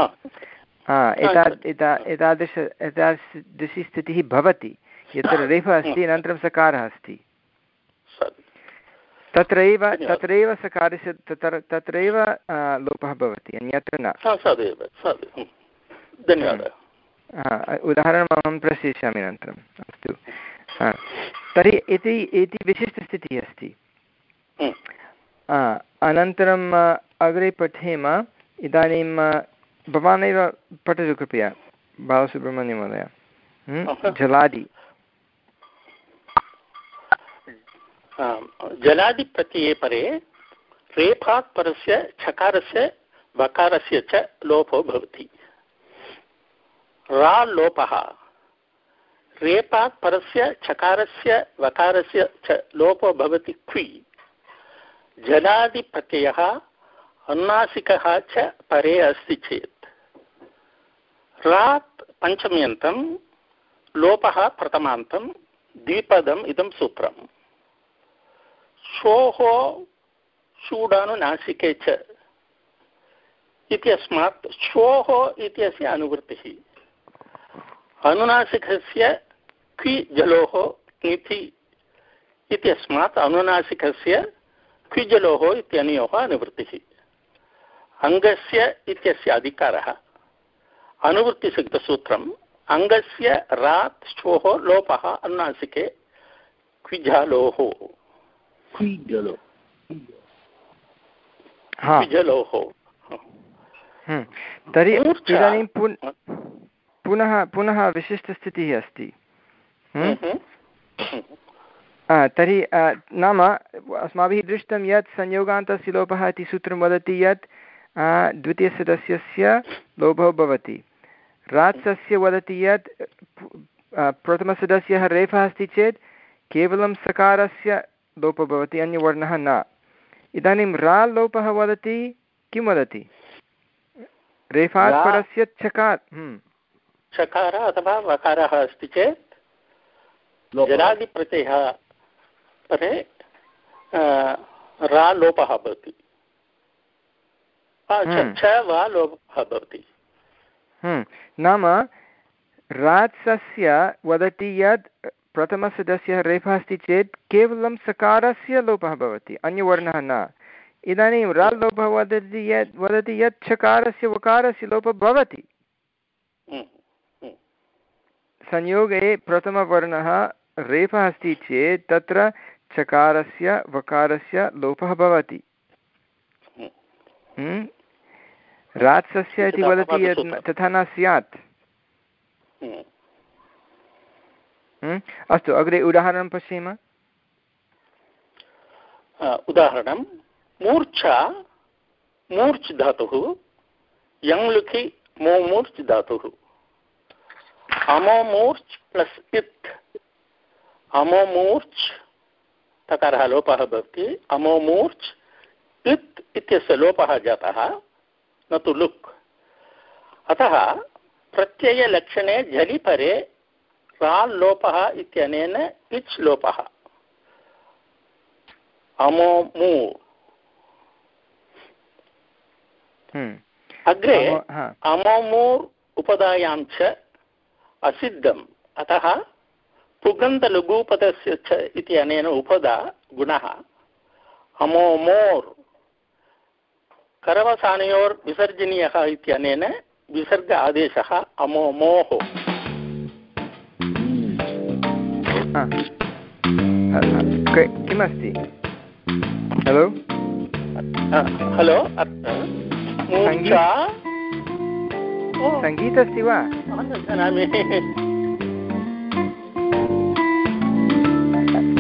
एता एतादृश एतादृशी स्थितिः भवति. यत्र रेफः अस्ति अनन्तरं सकारः अस्ति. तत्रैव तत्रैव सकारस्य तत्र तत्रैव लोपः भवति अन्यत्र न। धन्यवादः। उदाहरणम् अहं प्रेषयिष्यामि अनन्तरम् अस्तु। तर्हि इति इति विशिष्टस्थितिः अस्ति। अनन्तरम् अग्रे पठेम इदानीं भवानेव पठतु कृपया बालसुब्रह्मण्यमहोदय जलादि। जलादिप्रत्यये परे रेफात् परस्य छकारस्य, वकारस्य च लोपो भवति। रा लोपः। रेपात् परस्य छकारस्य, वकारस्य च लोपो भवति क्वि। जनादिप्रत्ययः अनुनासिकः च परे अस्ति चेत्। रात् पञ्चम्यन्तं, लोपः प्रथमान्तं, द्विपदम् इदं सूत्रम्। शोः शूडानुनासिके च इत्यस्मात् श्वोः इत्यस्य अनुवृत्तिः। अनुनासिकस्य क्वि जलोः इति इत्यस्मात् अनुनासिकस्य क्विजलोः इत्यनयोः अनुवृत्तिः। अङ्गस्य इत्यस्य अधिकारः। अनुवृत्तिसिद्धसूत्रम् अङ्गस्य रात् श्वोः लोपः अनुनासिके क्विजालोः। क्विजलो क्विजलोः हम्म। तर्हि इदानीं पुनः पुनः विशिष्टस्थितिः अस्ति। हम्म। तर्हि नाम अस्माभिः दृष्टं यत् संयोगान्तस्य लोपः इति सूत्रं वदति यत् द्वितीयसदस्यस्य लोभो भवति। रात्सस्य वदति यत् प्रथमसदस्यः रेफः अस्ति चेत् केवलं सकारस्य लोपो भवति अन्यवर्णः न। इदानीं रा लोपः वदति किं वदति? रेफात् परस्य चकार चकार अथवा वकारः अस्ति चेत् जलादिप्रत्ययः परे रा लोपः भवति। छ वा लोपः भवति। नाम रात्सस्य वदति यत् प्रथमसदस्यः रेफः अस्ति चेत् केवलं सकारस्य लोपः भवति अन्यवर्णः न। इदानीं राल् लोपः वदति यत् वदति यत् छकारस्य वकारस्य लोपः भवति। संयोगे प्रथमवर्णः रेफः अस्ति चेत् तत्र चकारस्य वकारस्य लोपः भवति। हम्म? रात्सस्य इति वदति यत् तथा न स्यात्। हम्म? अस्तु, अग्रे उदाहरणं पश्येम। उदाहरणं मूर्च्छा मूर्च् धातुः यङ्लुखि मोमूर्च् धातुः अमोमूर्च् प्लस् इत्। अमोमूर्च् तकारः लोपः भवति। अमोमूर्च् इत् इत्यस्य लोपः जातः, न तु लुक्। अतः प्रत्ययलक्षणे झलि राल् लोपः इत्यनेन इच् लोपः हम्म। अग्रे अमोमूर् उपदायां च असिद्धम्। अतः पुगन्तलघुपदस्य च इति अनेन उपदा गुणः। अमोमोर् करवसानयोर्विसर्जनीयः इत्यनेन विसर्ग आदेशः अमोमोः किमस्ति हलो हलो सङ्गीत अस्ति वा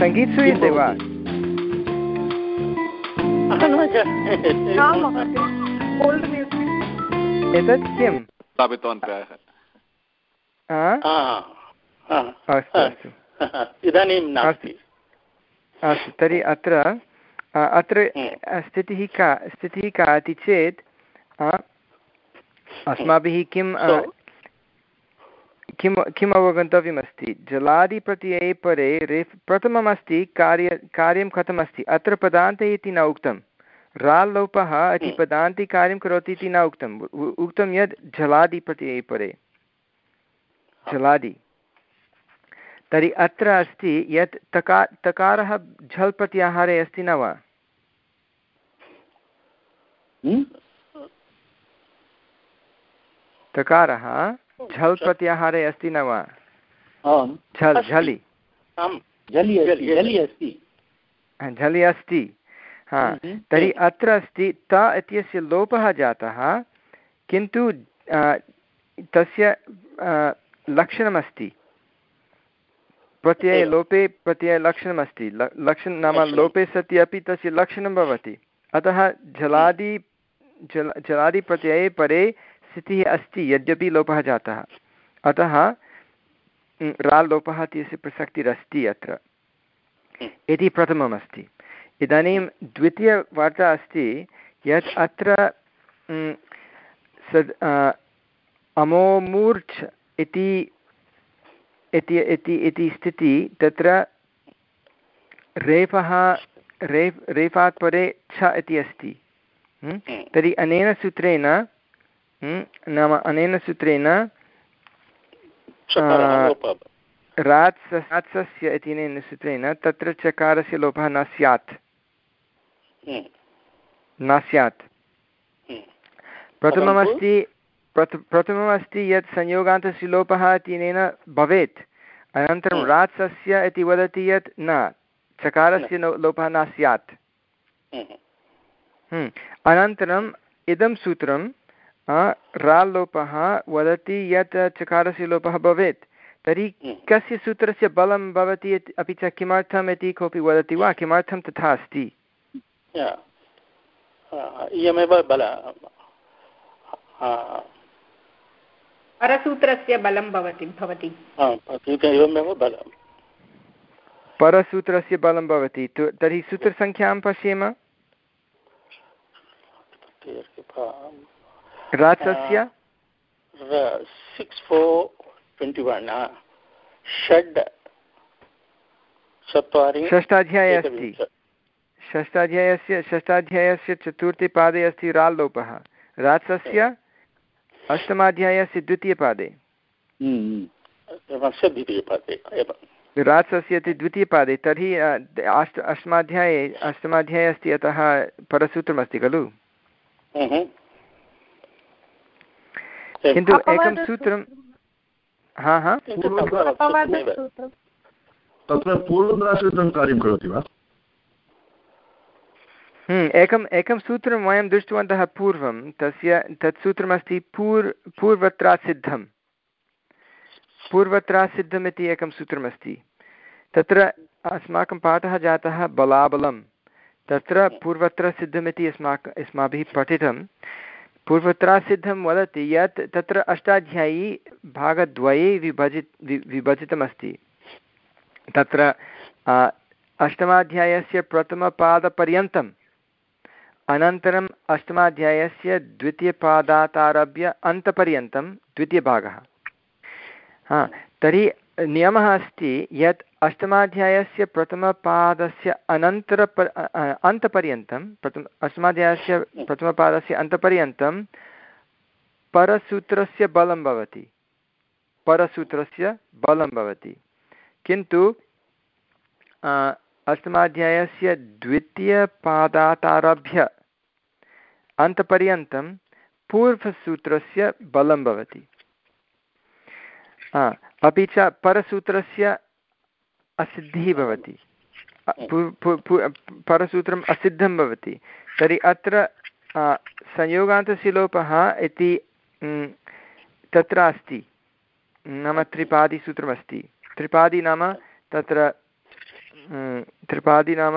सङ्गीत श्रूयते वा एतत् किं स्थापितवान् प्रायः अस्तु इदानीं नास्ति अस्तु तर्हि अत्र अत्र स्थितिः का स्थितिः का इति चेत् अस्माभिः किं किं किम् अवगन्तव्यमस्ति? जलादिप्रत्यये परे रेफ् प्रथममस्ति कार्य कार्यं कथमस्ति? अत्र पदान्ते इति न उक्तं। राल्लोपः इति पदान्ति कार्यं करोति इति न उक्तम् उक्तं यत् जलादिप्रत्यये परे। जलादि। तर्हि अत्र अस्ति यत् तका तकारः झल् प्रत्याहारे अस्ति न वा? तकारः झल् प्रत्याहारे अस्ति न वा? झल् झलि। झलि अस्ति झलि अस्ति। हा तर्हि अत्र अस्ति त इत्यस्य लोपः जातः किन्तु तस्य लक्षणमस्ति। प्रत्यये लोपे प्रत्ययलक्षणमस्ति लक्षणं नाम लोपे सति अपि तस्य लक्षणं भवति। अतः जलादि जल जलादिप्रत्यये परे स्थितिः अस्ति यद्यपि लोपः जातः। अतः राल्लोपः इत्यस्य प्रसक्तिरस्ति अत्र। इति प्रथममस्ति। इदानीं द्वितीयवार्ता अस्ति यत् अत्र सद् अमोमूर्च् इति इति इति इति स्थितिः तत्र रेफः रेफ् रेफात् परे छ इति अस्ति। तर्हि अनेन सूत्रेण नाम अनेन सूत्रेण रात्स रात्सस्य इत्यनेन सूत्रेण तत्र चकारस्य लोपः न स्यात्। न स्यात्। प्रथममस्ति प्रथ प्रथममस्ति यत् संयोगान्तस्य लोपः इत्यनेन भवेत्। अनन्तरं रात्सस्य इति वदति यत् न चकारस्य लोपः न स्यात्। अनन्तरम् इदं सूत्रं राल्लोपः वदति यत् चकारस्य लोपः भवेत्। तर्हि कस्य सूत्रस्य बलं भवति अपि च किमर्थम् इति कोऽपि वदति वा? किमर्थं तथा अस्ति? इयमेव बल। परसूत्रस्य बलं भवति भवति। एवमेव बलं। परसूत्रस्य बलं भवति। तर्हि सूत्रसङ्ख्यां पश्येम। वन् षड् चत्वारि षष्ठाध्याये अस्ति। षष्ठाध्यायस्य षष्ठाध्यायस्य चतुर्थे पादे अस्ति राल्लोपः। रात्सस्य अष्टमाध्यायस्य द्वितीयपादे। रात्सस्य इति द्वितीयपादे तर्हि अष्ट अष्टमाध्याये अष्टमाध्याये अस्ति अतः परसूत्रमस्ति खलु? किन्तु एकं सूत्रं हा हा। तत्र पूर्वदाश्रितं कार्यं करोति वा? हम्म, एकम् एकं सूत्रं वयं दृष्टवन्तः पूर्वं तस्य तत् सूत्रमस्ति पूर् पूर्वत्रासिद्धं पूर्वत्रासिद्धम् इति एकं सूत्रमस्ति तत्र अस्माकं पाठः जातः बलाबलं तत्र पूर्वत्रसिद्धमिति अस्माकम् अस्माभिः पठितं पूर्वत्रासिद्धं वदति यत् तत्र अष्टाध्यायी भागद्वये विभजि विभजितमस्ति तत्र अष्टमाध्यायस्य प्रथमपादपर्यन्तं अनन्तरम् अष्टमाध्यायस्य द्वितीयपादातारभ्य अन्तपर्यन्तं द्वितीयभागः। हा, तर्हि नियमः अस्ति यत् अष्टमाध्यायस्य प्रथमपादस्य अनन्तरप अन्तपर्यन्तं, प्रथम, अष्टमाध्यायस्य प्रथमपादस्य अन्तपर्यन्तं परसूत्रस्य बलं भवति। परसूत्रस्य बलं भवति। किन्तु अष्टमाध्यायस्य द्वितीयपादातारभ्य अन्तपर्यन्तं पूर्वसूत्रस्य बलं भवति। अपि च परसूत्रस्य असिद्धिः भवति। परसूत्रम् असिद्धं भवति। तर्हि अत्र संयोगान्तस्य लोपः इति तत्र अस्ति। नाम त्रिपादिसूत्रमस्ति। त्रिपादि नाम तत्र त्रिपादि नाम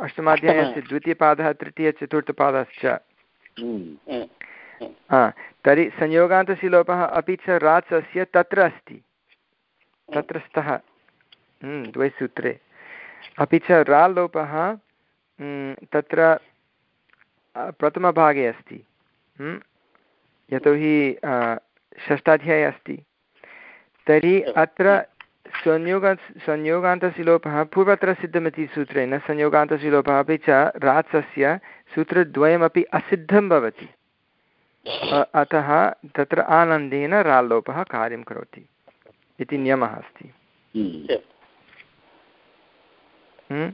अष्टमाध्यायस्य द्वितीयपादः तृतीयचतुर्थपादश्च तर्हि संयोगान्तस्य लोपः अपि च रात्सस्य तत्र अस्ति तत्र स्तः द्वे सूत्रे अपि च हम्म, तत्र प्रथमभागे अस्ति यतोहि षष्ठाध्याये अस्ति तर्हि अत्र संयोग संयोगान्तस्य लोपः पूर्वत्र सिद्धमिति सूत्रेण संयोगान्तस्य लोपः अपि च रात्सस्य सूत्रद्वयमपि असिद्धं भवति। अतः तत्र आनन्देन राल्लोपः कार्यं करोति इति नियमः अस्ति। हम्म,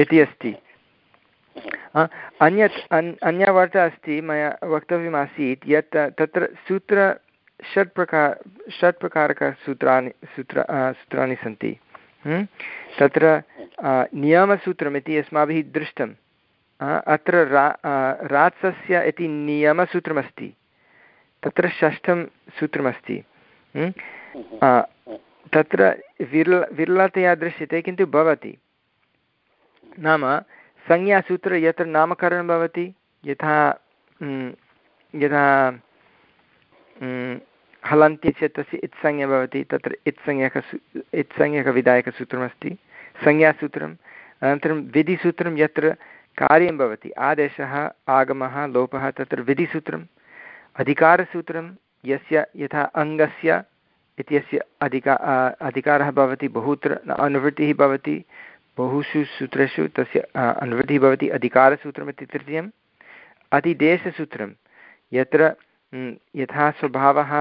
इति अस्ति। अन्यत् अन्या वार्ता अस्ति मया वक्तव्यमासीत् यत् तत्र सूत्र षट् प्रकार षट् प्रकारकसूत्राणि सूत्र सूत्राणि सन्ति। हम्म, तत्र नियमसूत्रमिति अस्माभिः दृष्टं अत्र रा रात्सस्य इति नियमसूत्रमस्ति। तत्र षष्ठं सूत्रमस्ति। हम्म, तत्र विर्ल विरलतया दृश्यते किन्तु भवति। नाम संज्ञासूत्रे यत्र नामकरणं भवति यथा यथा हलन्ति चेत् तस्य इत्संज्ञा भवति, तत्र इत्संज्ञक इत्संज्ञकविधायकसूत्रमस्ति संज्ञासूत्रम्, अनन्तरं विधिसूत्रं यत्र कार्यं भवति। आदेशः, आगमः, लोपः, तत्र विधिसूत्रम्। अधिकारसूत्रं यस्य, यथा अङ्गस्य इत्यस्य अधिका अधिकारः भवति, बहुत्र अनुवृत्तिः भवति, बहुषु सूत्रेषु तस्य अनुवृत्तिः भवति, अधिकारसूत्रमिति तृतीयम्। अतिदेशसूत्रं, यत्र यथा स्वभावः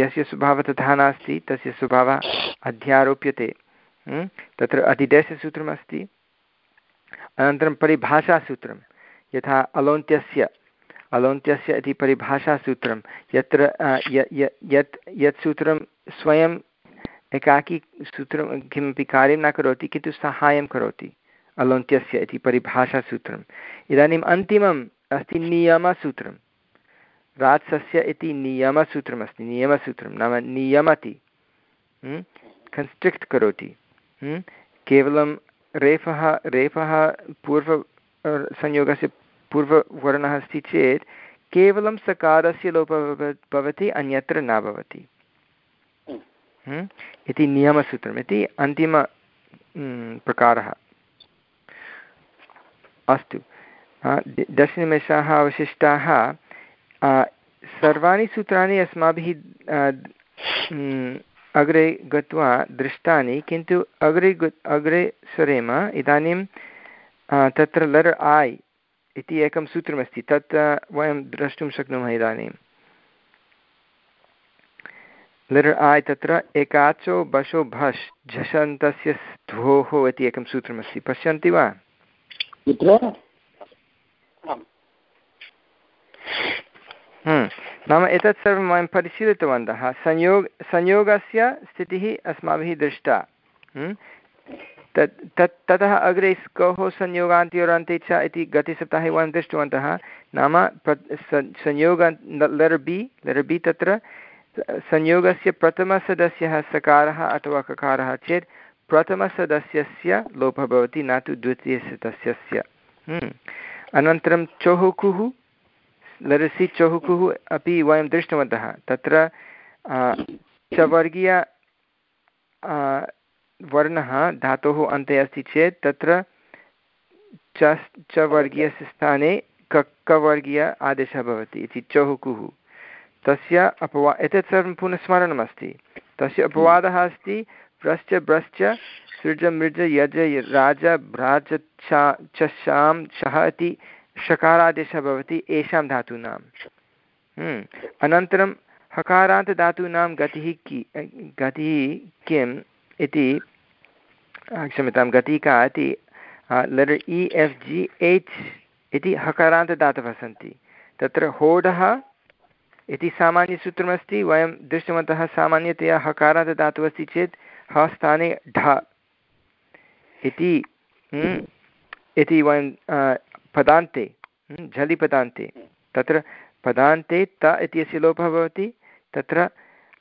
यस्य स्वभावः तथा नास्ति, तस्य स्वभावः अध्यारोप्यते। तत्र अधिदेशसूत्रमस्ति अनन्तरं परिभाषासूत्रं, यथा अलोन्त्यस्य अलोन्त्यस्य इति परिभाषासूत्रं, यत्र यत् यत् सूत्रं स्वयम् एकाकी सूत्रं किमपि कार्यं न करोति, किन्तु साहाय्यं करोति, अलोन्त्यस्य इति परिभाषासूत्रम्। इदानीम् अन्तिमम् अस्ति नियमसूत्रं रात्सस्य इति नियमसूत्रमस्ति, नियमसूत्रं नाम नियमति। कन्स्ट्रिक्ट् करोति। केवलं रेफः रेफः पूर्व संयोगस्य पूर्ववर्णः अस्ति चेत् केवलं सकारस्य लोपः भवति अन्यत्र न भवति। इति नियमसूत्रम्, इति अन्तिम प्रकारः। अस्तु। दशनिमेषाः अवशिष्टाः सर्वाणि सूत्राणि अस्माभिः अग्रे गत्वा दृष्टानि, किन्तु अग्रे अग्रे सरेम, इदानीं तत्र लर् ऐ इति एकं सूत्रमस्ति, तत् वयं द्रष्टुं शक्नुमः इदानीं। लर् ऐ तत्र, एकाचो बशो भष् झषन्तस्य ध्वोः इति एकं सूत्रमस्ति। पश्यन्ति वा? हम्म। नाम एतत् सर्वं वयं परिशीलितवन्तः संयोग, संयोगस्य स्थितिः अस्माभिः दृष्टा हम्म। तत् तत्, ततः अग्रे कः संयोगान्त्योरन्ते च इति गतसप्ताहे वयं दृष्टवन्तः नाम संयोग लर् बि लर् बि तत्र संयोगस्य प्रथमसदस्यः सकारः अथवा ककारः चेत् प्रथमसदस्यस्य लोपः भवति, न तु द्वितीयसदस्यस्य हम्म। अनन्तरं चोहुकुः लरसि चहुकुः अपि वयं दृष्टवन्तः। तत्र चवर्गीय वर्णः धातोः अन्ते अस्ति चेत् तत्र च च वर्गीयस्य स्थाने कक्कवर्गीय आदेशः भवति इति चहुकुः। तस्य अपवा, एतत् सर्वं पुनः स्मरणमस्ति तस्य अपवादः अस्ति, व्रश्च ब्रश्च सृज, मृज, यज, राज, भ्राज चषां शः इति षकारादेशः भवति येषां धातूनां हम्म। अनन्तरं हकारान्तधातूनां गतिः कि गतिः किम् इति क्षम्यतां गतिः का इति लेटर् इ एफ् जि एच् इति हकारान्तदातवः सन्ति तत्र होडः इति सामान्यसूत्रमस्ति वयं दृष्टवन्तः सामान्यतया हकारान्तदातुः अस्ति चेत् ह स्थाने ढ इति हम्म, इति वयं पदान्ते हम्म, झलि पदान्ते। तत्र पदान्ते त इत्यस्य लोपः भवति तत्र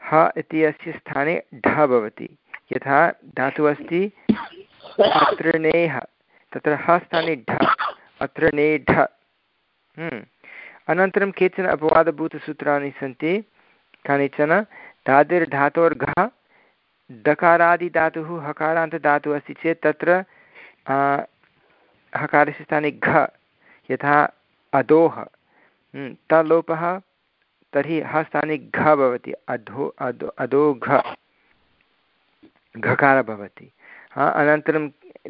ह इत्यस्य स्थाने ढ भवति। यथा धातुः अस्ति अत्र नेह तत्र ह स्थाने ढ अत्र नेढ हम्म। अनन्तरं केचन अपवादभूतसूत्राणि सन्ति कानिचन धातुर्धातोर्घः दकारादिधातुः हकारान्तधातुः अस्ति चेत् तत्र हकारस्य स्थाने घ। यथा अधोः हम्म, तलोपः तर्हि ह स्थाने घ भवति अधो अधो अधो घ। घकारः भवति। हा अनन्तरं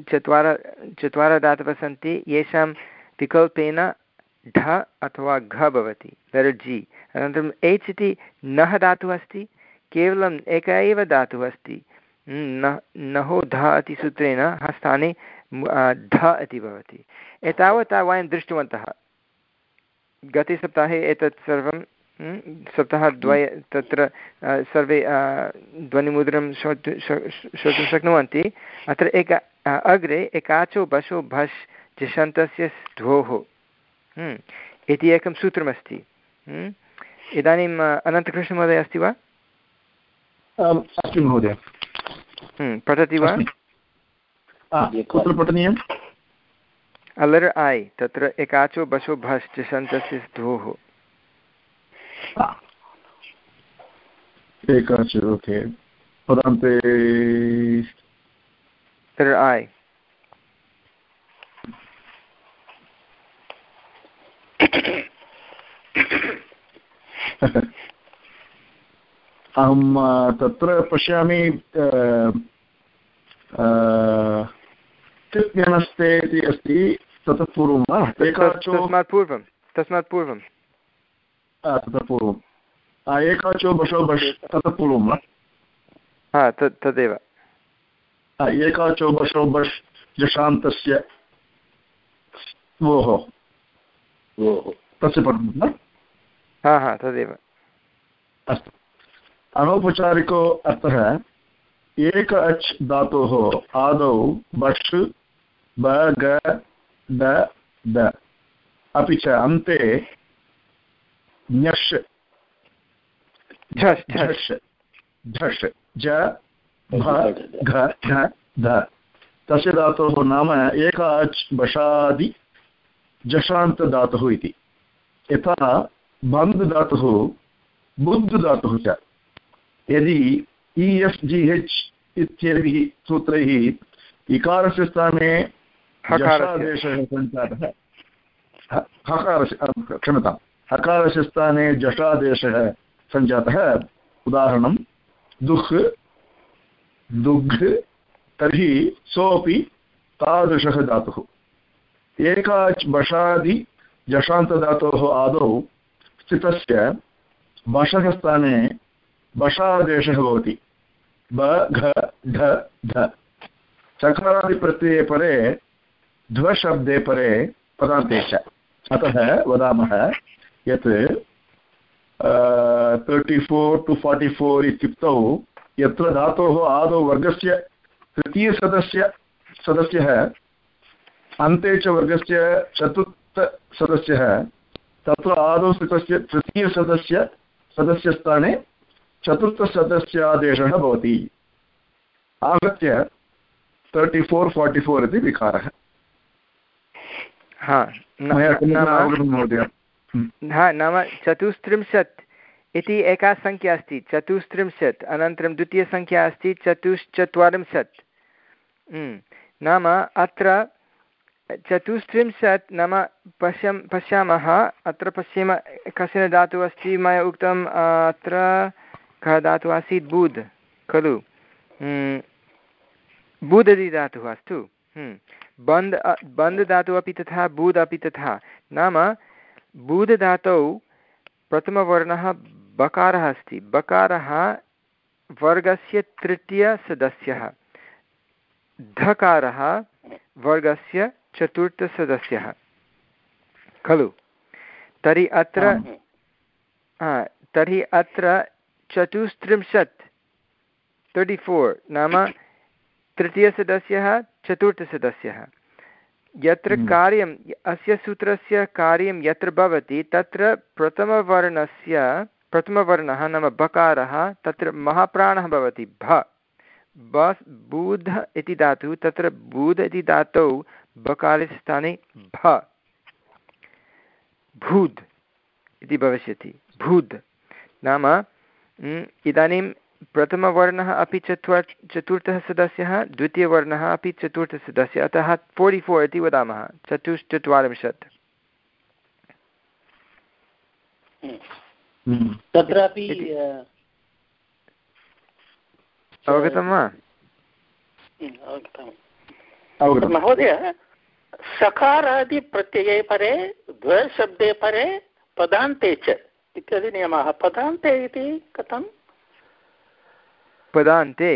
चत्वारः चत्वारः धातवः सन्ति येषां विकल्पेन ढ अथवा घ भवति लेटर् जि अनन्तरम् एच् इति नः धातुः अस्ति केवलम् एक एव धातुः अस्ति। न, नहो ध इति सूत्रेण हस्ताने ध इति भवति। एतावता वयं दृष्टवन्तः। गते सप्ताहे एतत् सर्वं सप्ताहद्वय तत्र सर्वे ध्वनिमुद्रं श्रोतुं श्रोतुं शक्नुवन्ति। अत्र एक अग्रे एकाचो बशो भस् जिषन्तस्य द्वोः इति एकं सूत्रमस्ति। इदानीम् अनन्तकृष्णमहोदय अस्ति वा? अस्ति महोदय। पठति वा? कुत्र पठनीयम्? अलर् ऐ तत्र एकाचो बशो भस् जिषन्तस्य द्वोः एकाच ओके। पदान्ते letter I. अहं तत्र पश्यामि ज्ञानस्ते इति अस्ति ततः पूर्वं वा? तस्मात् पूर्वं तस्मात् पूर्वं। ततः पूर्वम् एकाचो बशो बश् ततः पूर्वं वा? हा तत् तदेव। एकाचो बशो बश् जशान्तस्य वोः। तस्य पठनं हा हा तदेव। अस्तु। अनौपचारिको अर्थः एक अच् धातोः आदौ बष् ब ग ड द। अपि च अन्ते ञष् झष् झष् झ घ ध। तस्य धातोः नाम एक अच् बषादि जषान्तधातुः इति। यथा बन्द् धातुः बुद् धातुः च। यदि इ एफ् जि हेच् इत्यैः सूत्रैः इकारस्य स्थाने जषादेशः सञ्जातः हकारस्य क्षम्यतां हकारस्य स्थाने जषादेशः सञ्जातः उदाहरणं दुह् दुग् तर्हि सोऽपि तादृशः धातुः। एकाच् बषादि जषान्तधातोः आदौ स्थितस्य बषः स्थाने बषादेशः भवति। ब, घ, ढ, ध। चकारादिप्रत्यये परे ध्वशब्दे परे पदान्ते च अतः वदामः यत् thirty four to forty four इत्युक्तौ यत्र धातोः आदौ वर्गस्य तृतीयसदस्य, सदस्यः, अन्ते च वर्गस्य चतुर्थसदस्यः तत्र आदौ स्थितस्य तृतीयसदस्य सदस्यस्थाने चतुर्थसदस्यादेशः भवति। आगत्य तर्टि फोर् फार्टि फोर् इति विकारः। हा नाम चतुस्त्रिंशत् इति एका सङ्ख्या अस्ति चतुस्त्रिंशत् अनन्तरं द्वितीयसङ्ख्या अस्ति चतुश्चत्वारिंशत्। नाम अत्र चतुस्त्रिंशत् नाम पश्यं पश्यामः अत्र पश्येम कश्चन धातुः अस्ति मया उक्तम् अत्र कः धातुः आसीत् बुध् खलु बुध् इति धातुः अस्तु बन्द् बन्द् धातुः अपि तथा बुध् अपि तथा नाम बुध् धातौ प्रथमवर्णः बकारः अस्ति बकारः वर्गस्य तृतीयसदस्यः धकारः वर्गस्य चतुर्थसदस्यः खलु तर्हि अत्र तर्हि अत्र चतुस्त्रिंशत्। तर्टि फोर् नाम तृतीयसदस्यः चतुर्थसदस्यः। यत्र हम्म। कार्यम् अस्य सूत्रस्य कार्यं यत्र भवति तत्र प्रथमवर्णस्य प्रथमवर्णः नाम बकारः तत्र महाप्राणः भवति भ। बस् बूध इति धातुः तत्र बूध इति धातौ बकारस्य स्थाने भ। भूद् इति भविष्यति। भूद् नाम इदानीं प्रथमवर्णः अपि चत्वार् चतुर्थः सदस्यः द्वितीयवर्णः अपि चतुर्थसदस्यः अतः फोर्टि फोर् इति वदामः चतुश्चत्वारिंशत् तत्रापि अवगतं वा? महोदय सकारादिप्रत्यये परे द्वशब्दे परे पदान्ते च। इत्यादि नियमाः पदान्ते इति कथं पदान्ते।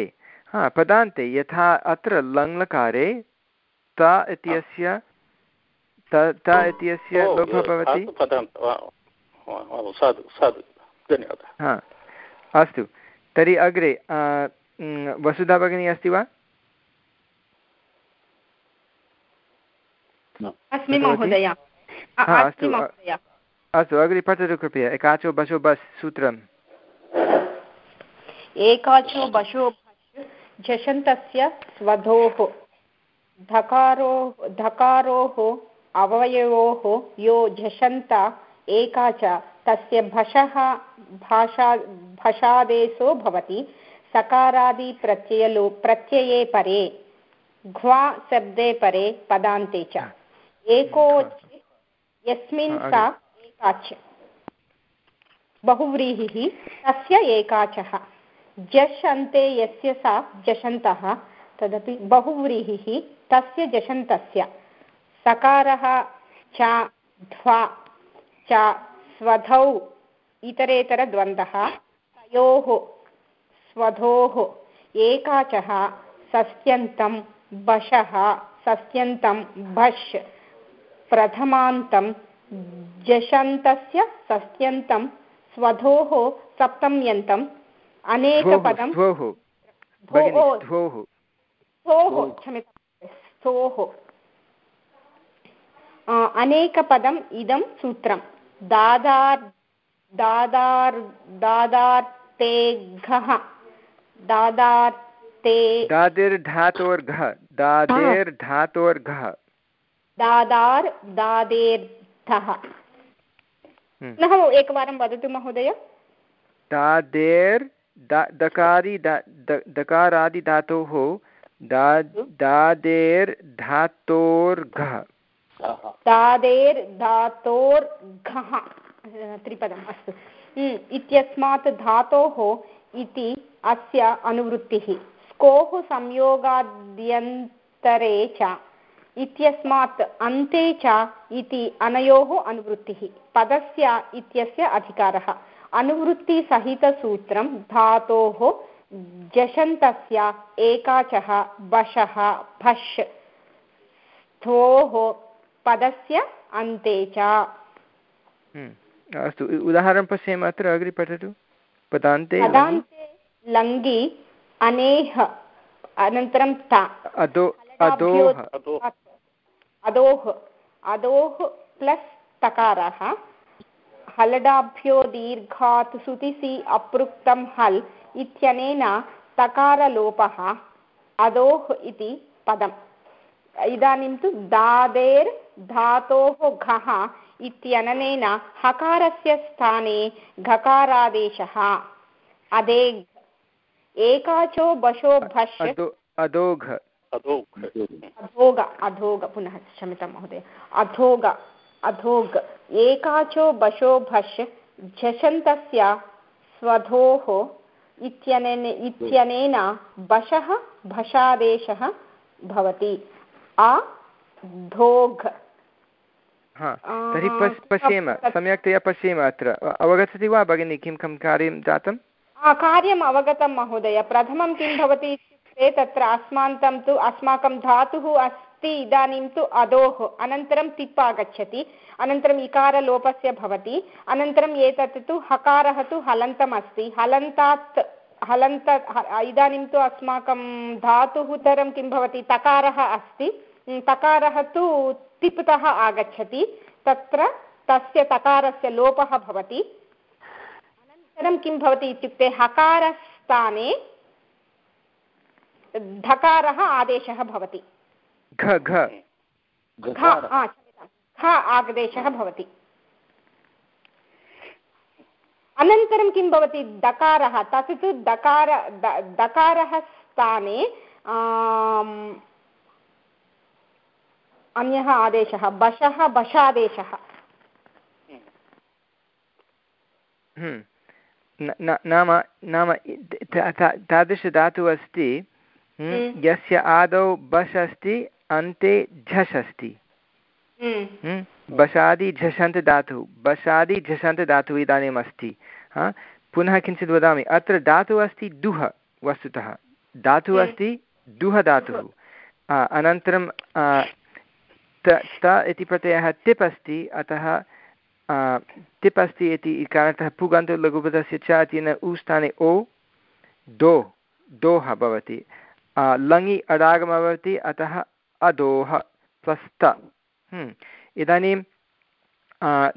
हा पदान्ते। यथा अत्र लङ्लकारे त इत्यस्य त इत्यस्य लोपः भवति। हा अस्तु। तर्हि अग्रे वसुधा भगिनी अस्ति वा? अस्मि महोदय। अस्तु अग्रे पठतु कृपया एकाचो बशो बस् सूत्रम् एकाचो बशो झषन्तस्य स्वधोः धकारो धकारोः अवयवोः यो झषन्त एका च तस्य भषः भाषा भषादेशो भवति सकारादिप्रत्ययलो प्रत्यये परे घ्वा शब्दे परे पदान्ते च। एको यस्मिन् सा एकाच बहुव्रीहिः तस्य एकाचः। जश् अन्ते यस्य सा जषन्तः तदपि बहुव्रीहिः तस्य जषन्तस्य सकारः च ध्वा च स्वधौ इतरेतरद्वन्द्वः, तयोः स्वधोः एकाचः सस्यन्तं बशः सस्यन्तं भष् प्रथमान्तं जषन्तस्य सस्यन्तं स्वधोः सप्तम्यन्तम् अनेकपदं स्थोः अनेकपदम् इदं सूत्रं। दादार् दादार् दादार्तेघः। दादार्ते दादिर्धातोर्घः दादेर्धातोर्घः। दादार् दादेर्धः हम्म। पुनः एकवारं वदतु महोदय। दादेर् दकारि दकारादिधातोः दादेर् धातोर्घः। दादेर् धातोर्घः। त्रिपदम् अस्तु। हम्म, इत्यस्मात् धातोः इति अस्य अनुवृत्तिः। स्कोः संयोगाद्यन्तरे च इत्यस्मात् अन्ते च इति अनयोः अनुवृत्तिः। पदस्य इत्यस्य अधिकारः। अनुवृत्तिसहितसूत्रं धातोः जषन्तस्य एकाचः बशः भष् स्थोः पदस्य अन्ते च। हम्म, अस्तु उदाहरणं पश्येम अत्र अग्रे पठतु। पदान्ते पदान्ते लङ्गि अनेह अनन्तरं अधोः अधोः अधोः प्लस् तकारः। हलडाभ्यो दीर्घात् सुतिसि अपृक्तं हल् इत्यनेन तकारलोपः अधोः इति पदम्। इदानीं तु दादेर् धातोः घः इत्यनेन हकारस्य स्थाने घकारादेशः। अदे एकाचो बशो भष् अधोघ अधोग अधोग पुनः क्षम्यतां महोदय। अधोग अधोग एकाचो बशो भष् झषन्तस्य स्वधोः इत्यनेन इत्यनेन बशः भषादेशः भवति। अधोघ तर्हि पश्येम सम्यक्तया पश्येम अत्र। अवगच्छति वा भगिनि किं किं कार्यं जातं? कार्यम् अवगतं महोदय। प्रथमं किं भवति इत्युक्ते तत्र अस्मान्तं तु अस्माकं धातुः अस्ति इदानीं तु अधोः अनन्तरं तिप् आगच्छति अनन्तरम् इकारलोपस्य भवति अनन्तरम् एतत् तु हकारः तु हलन्तम् अस्ति हलन्तात् हलन्त इदानीं तु अस्माकं धातुः तरं किं भवति तकारः अस्ति तकारः तु तिप्तः आगच्छति तत्र तस्य तकारस्य लोपः भवति अनन्तरं किं भवति इत्युक्ते हकारस्थाने धकारः आदेशः भवति। ख आदेशः भवति। अनन्तरं किं भवति? दकारः तत् तु दकार दकारः स्थाने अन्यः आदेशः। बशः बशादेशः। हम्म। नाम नाम तादृशधातुः अस्ति। यस्य आदौ बस् अस्ति अन्ते झस् अस्ति बसादि झषन्त धातुः। बसादि झषन्त धातुः इदानीम् अस्ति हा? पुनः किञ्चित् वदामि। अत्र धातुः अस्ति दुह वस्तुतः। धातुः अस्ति दुह धातुः। अनन्तरं त इति प्रत्ययः तिप् अस्ति। अतः तिप् अस्ति इति कारणतः पुगन्तलघुपदस्य च इति उ स्थाने ओ दो दोः भवति। लङि अडागमः भवति अतः अधोः त हम्म। इदानीं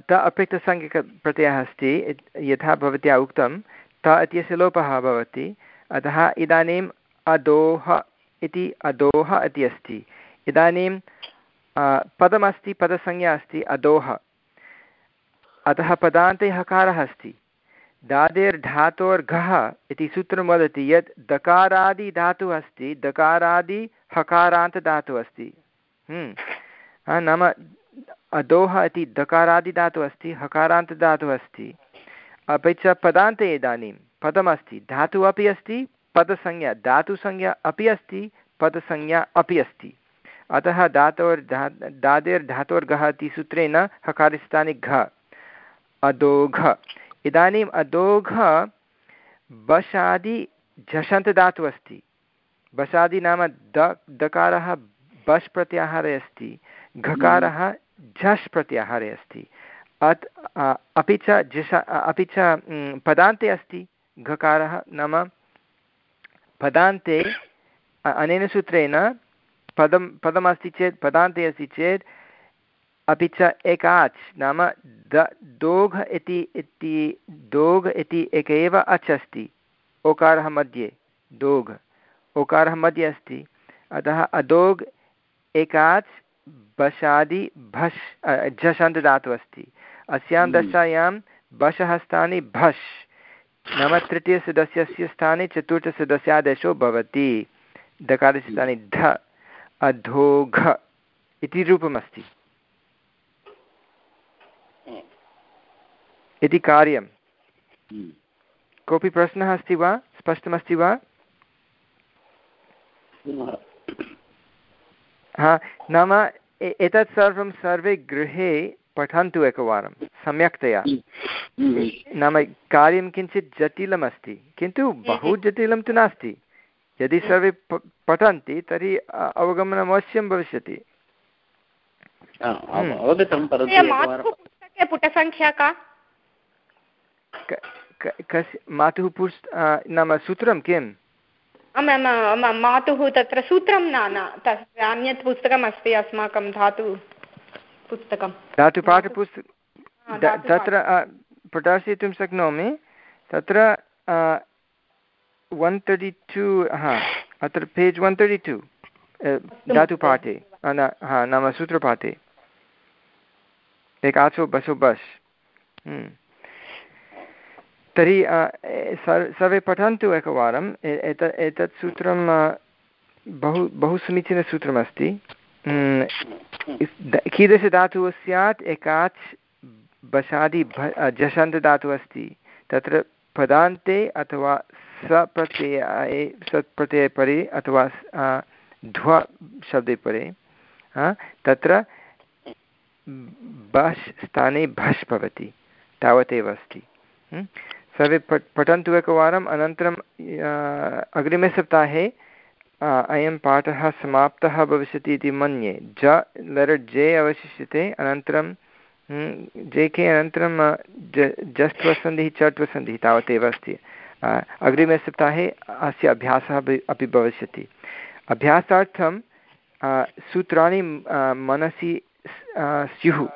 त अपेक्षसङ्ख्यकप्रत्ययः अस्ति यथा भवत्या उक्तं, त इत्यस्य लोपः भवति, अतः इदानीम् अधोः इति अधोः इति अस्ति। इदानीं पदमस्ति, पदसंज्ञा अस्ति अधोः अतः पदान्ते हकारः अस्ति। दादेर्धातोर्घः इति सूत्रं वदति यत् दकारादिधातुः अस्ति, दकारादि हकारान्तधातुः अस्ति। हम्म। नाम अधोः इति दकारादिधातुः अस्ति हकारान्तधातुः अस्ति। अपि च पदान्ते इदानीं, पदमस्ति, धातुः अपि अस्ति, पदसंज्ञा, धातुसंज्ञा अपि अस्ति, पदसंज्ञा अपि अस्ति। अतः धातोर् धा दादेर्धातोर्घः इति सूत्रेण हकारस्थाने घ अधोघ इदानीम् अधोघ बशादि झषन्तधातुः अस्ति। बशादि नाम द दकारः बश् प्रत्याहारे अस्ति घकारः झष् प्रत्याहारे अस्ति। अत् अपि च झष अपि च पदान्ते अस्ति घकारः नाम पदान्ते अनेन सूत्रेण पदं पदमस्ति चेत् पदान्ते अस्ति चेत् अपि च एकाच् नाम द दोघ इति इति दोघ इति एक एव अच् अस्ति। ओकारः मध्ये दोघ। ओकारः मध्ये अस्ति। अतः अदोघ् एकाच् बशादि भष् झषन्तदातुः अस्ति। अस्यां हम्म। दशायां बशः स्थाने भष् नाम तृतीयसदस्यस्य स्थाने चतुर्थसदस्यादेशो भवति। दकारस्य स्थाने ध। अधोघ इति रूपमस्ति। इति कार्यं हम्म। कोऽपि प्रश्नः अस्ति वा? स्पष्टमस्ति वा? हा नाम एतत् सर्वं सर्वे गृहे पठन्तु एकवारं सम्यक्तया। नाम कार्यं किञ्चित् जटिलमस्ति किन्तु बहु जटिलं तु नास्ति। यदि सर्वे पठन्ति तर्हि अवगमनम् अवश्यं भविष्यति। पुटसङ्ख्या का? कस्य मातुः पुस् नाम सूत्रं किम्? मातुः तत्र सूत्रं न न तस्य अन्यत् पुस्तकम्। अस्ति अस्माकं धातु पुस्तकं धातुपाठपुस्तक तत्र प्रदर्शयितुं शक्नोमि। तत्र वन् तर्टि टु हा अत्र पेज् वन् तर्टि टु धातुपाठे हा नाम सूत्रपाठे। एक आचो बसो बस्। हम्म। तर्हि सर्वे पठन्तु एकवारम्। एतत् एतत् सूत्रं बहु बहु समीचीनसूत्रमस्ति कीदृशधातुः स्यात्, एकाच् बसादि जषन्तदातुः अस्ति। तत्र पदान्ते अथवा सप्रत्यये सत्प्रत्यये परे अथवा ध्व शब्दे परे तत्र बश् स्थाने भष् भवति, तावदेव अस्ति। सर्वे पठन्तु एकवारम्, अनन्तरं अग्रिमे सप्ताहे अयं पाठः समाप्तः भविष्यति इति मन्ये। ज लेटर् जे अवशिष्यते, अनन्तरं जे के, अनन्तरं जस्ट् वसन्धिः, चट् वसन्धिः तावदेव अस्ति। अग्रिमे सप्ताहे अस्य अभ्यासः अपि भविष्यति। अभ्यासार्थं सूत्राणि मनसि स्युः।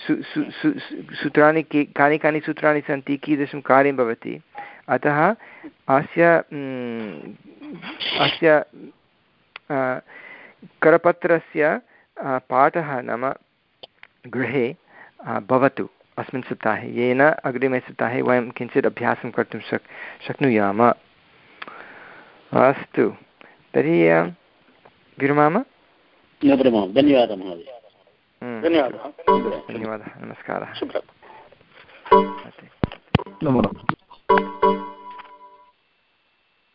सूत्राणि के, कानि कानि सूत्राणि सन्ति, कीदृशं कार्यं भवति? अतः अस्य अस्य करपत्रस्य पाठः नाम गृहे भवतु अस्मिन् सप्ताहे। येन अग्रिमे सप्ताहे वयं किञ्चित् अभ्यासं कर्तुं शक्, शक्नुयाम। अस्तु। तर्हि विरमाम। धन्यवादः, महोदय। धन्यवादः। धन्यवादः नमस्कारः। नमो नमः।